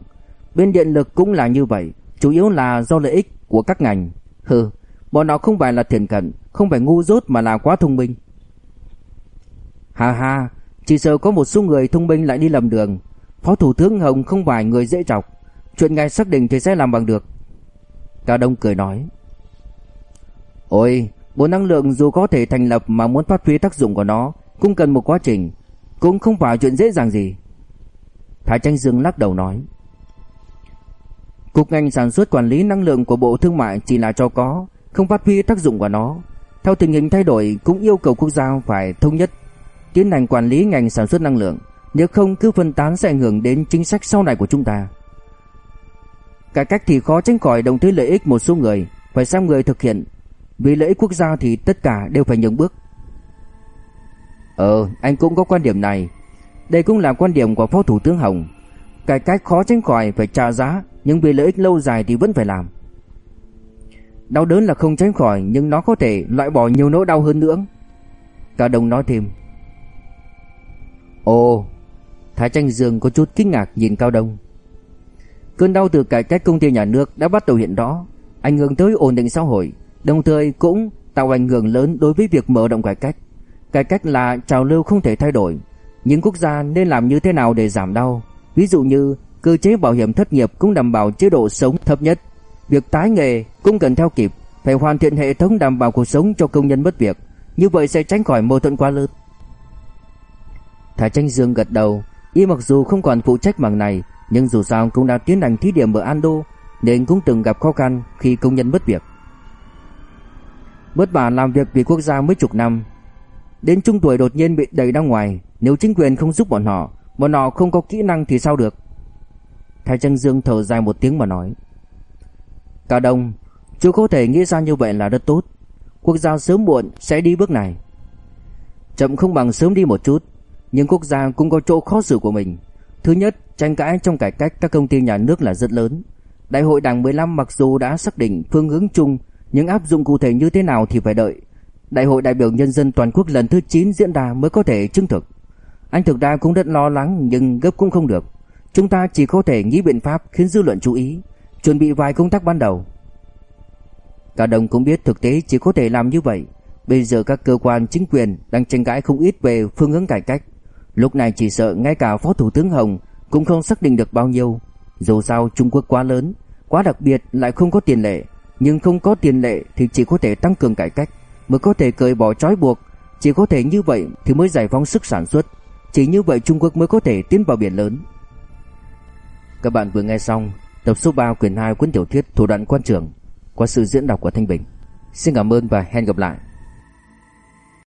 Bên điện lực cũng là như vậy, chủ yếu là do lợi ích của các ngành. Hừ, bọn họ không phải là thiền cận, không phải ngu dốt mà là quá thông minh. Hà hà, chỉ sợ có một số người thông minh lại đi lầm đường. Phó Thủ tướng Hồng không phải người dễ chọc, chuyện ngài xác định thì sẽ làm bằng được. Cao Đông cười nói. Ôi, bộ năng lượng dù có thể thành lập mà muốn phát huy tác dụng của nó cũng cần một quá trình, cũng không phải chuyện dễ dàng gì. Thái Tranh Dương lắc đầu nói. Cục ngành sản xuất quản lý năng lượng của Bộ Thương mại chỉ là cho có, không phát huy tác dụng của nó. Theo tình hình thay đổi cũng yêu cầu quốc gia phải thống nhất tiến hành quản lý ngành sản xuất năng lượng, nếu không cứ phân tán sẽ ảnh hưởng đến chính sách sau này của chúng ta. Cải cách thì khó tránh khỏi đồng tới lợi ích một số người, phải xem người thực hiện. Vì lợi ích quốc gia thì tất cả đều phải nhường bước. Ờ, anh cũng có quan điểm này. Đây cũng là quan điểm của Phó Thủ tướng Hồng. Cải cách khó tránh khỏi phải trả giá, nhưng vì lợi ích lâu dài thì vẫn phải làm. Đau đớn là không tránh khỏi nhưng nó có thể loại bỏ nhiều nỗi đau hơn nữa. Cả đồng nói thêm. Ồ, Thái Tranh Dương có chút kinh ngạc nhìn Cao Đông. Cơn đau từ cải cách công ty nhà nước đã bắt đầu hiện rõ, ảnh hưởng tới ổn định xã hội, đồng thời cũng tạo ảnh hưởng lớn đối với việc mở rộng cải cách. Cải cách là trào lưu không thể thay đổi, Những quốc gia nên làm như thế nào để giảm đau? Ví dụ như cơ chế bảo hiểm thất nghiệp cũng đảm bảo chế độ sống thấp nhất. Việc tái nghề cũng cần theo kịp, phải hoàn thiện hệ thống đảm bảo cuộc sống cho công nhân mất việc, như vậy sẽ tránh khỏi mâu thuẫn quá lớn. Thái Tranh Dương gật đầu, y mặc dù không còn phụ trách mảng này, nhưng dù sao cũng đã tiến hành thí điểm ở Ando, nên cũng từng gặp khó khăn khi công nhân mất việc. Bất vả làm việc vì quốc gia mấy chục năm, đến trung tuổi đột nhiên bị đẩy ra ngoài, nếu chính quyền không giúp bọn họ, bọn họ không có kỹ năng thì sao được? Thái Trân Dương thở dài một tiếng mà nói. Cả đông, chú có thể nghĩ ra như vậy là rất tốt. Quốc gia sớm muộn sẽ đi bước này. Chậm không bằng sớm đi một chút, nhưng quốc gia cũng có chỗ khó xử của mình. Thứ nhất, tranh cãi trong cải cách các công ty nhà nước là rất lớn. Đại hội Đảng 15 mặc dù đã xác định phương hướng chung, nhưng áp dụng cụ thể như thế nào thì phải đợi. Đại hội đại biểu nhân dân toàn quốc lần thứ 9 diễn ra mới có thể chứng thực. Anh thực ra cũng rất lo lắng nhưng gấp cũng không được. Chúng ta chỉ có thể nghĩ biện pháp khiến dư luận chú ý, chuẩn bị vài công tác ban đầu. Cả đồng cũng biết thực tế chỉ có thể làm như vậy. Bây giờ các cơ quan chính quyền đang tranh cãi không ít về phương hướng cải cách. Lúc này chỉ sợ ngay cả Phó Thủ tướng Hồng cũng không xác định được bao nhiêu. Dù sao Trung Quốc quá lớn, quá đặc biệt lại không có tiền lệ. Nhưng không có tiền lệ thì chỉ có thể tăng cường cải cách, mới có thể cởi bỏ trói buộc. Chỉ có thể như vậy thì mới giải phóng sức sản xuất. Chỉ như vậy Trung Quốc mới có thể tiến vào biển lớn. Các bạn vừa nghe xong tập số 3 quyển 2 cuốn tiểu thuyết Thủ đoạn quan trường. qua sự diễn đọc của Thanh Bình. Xin cảm ơn và hẹn gặp lại.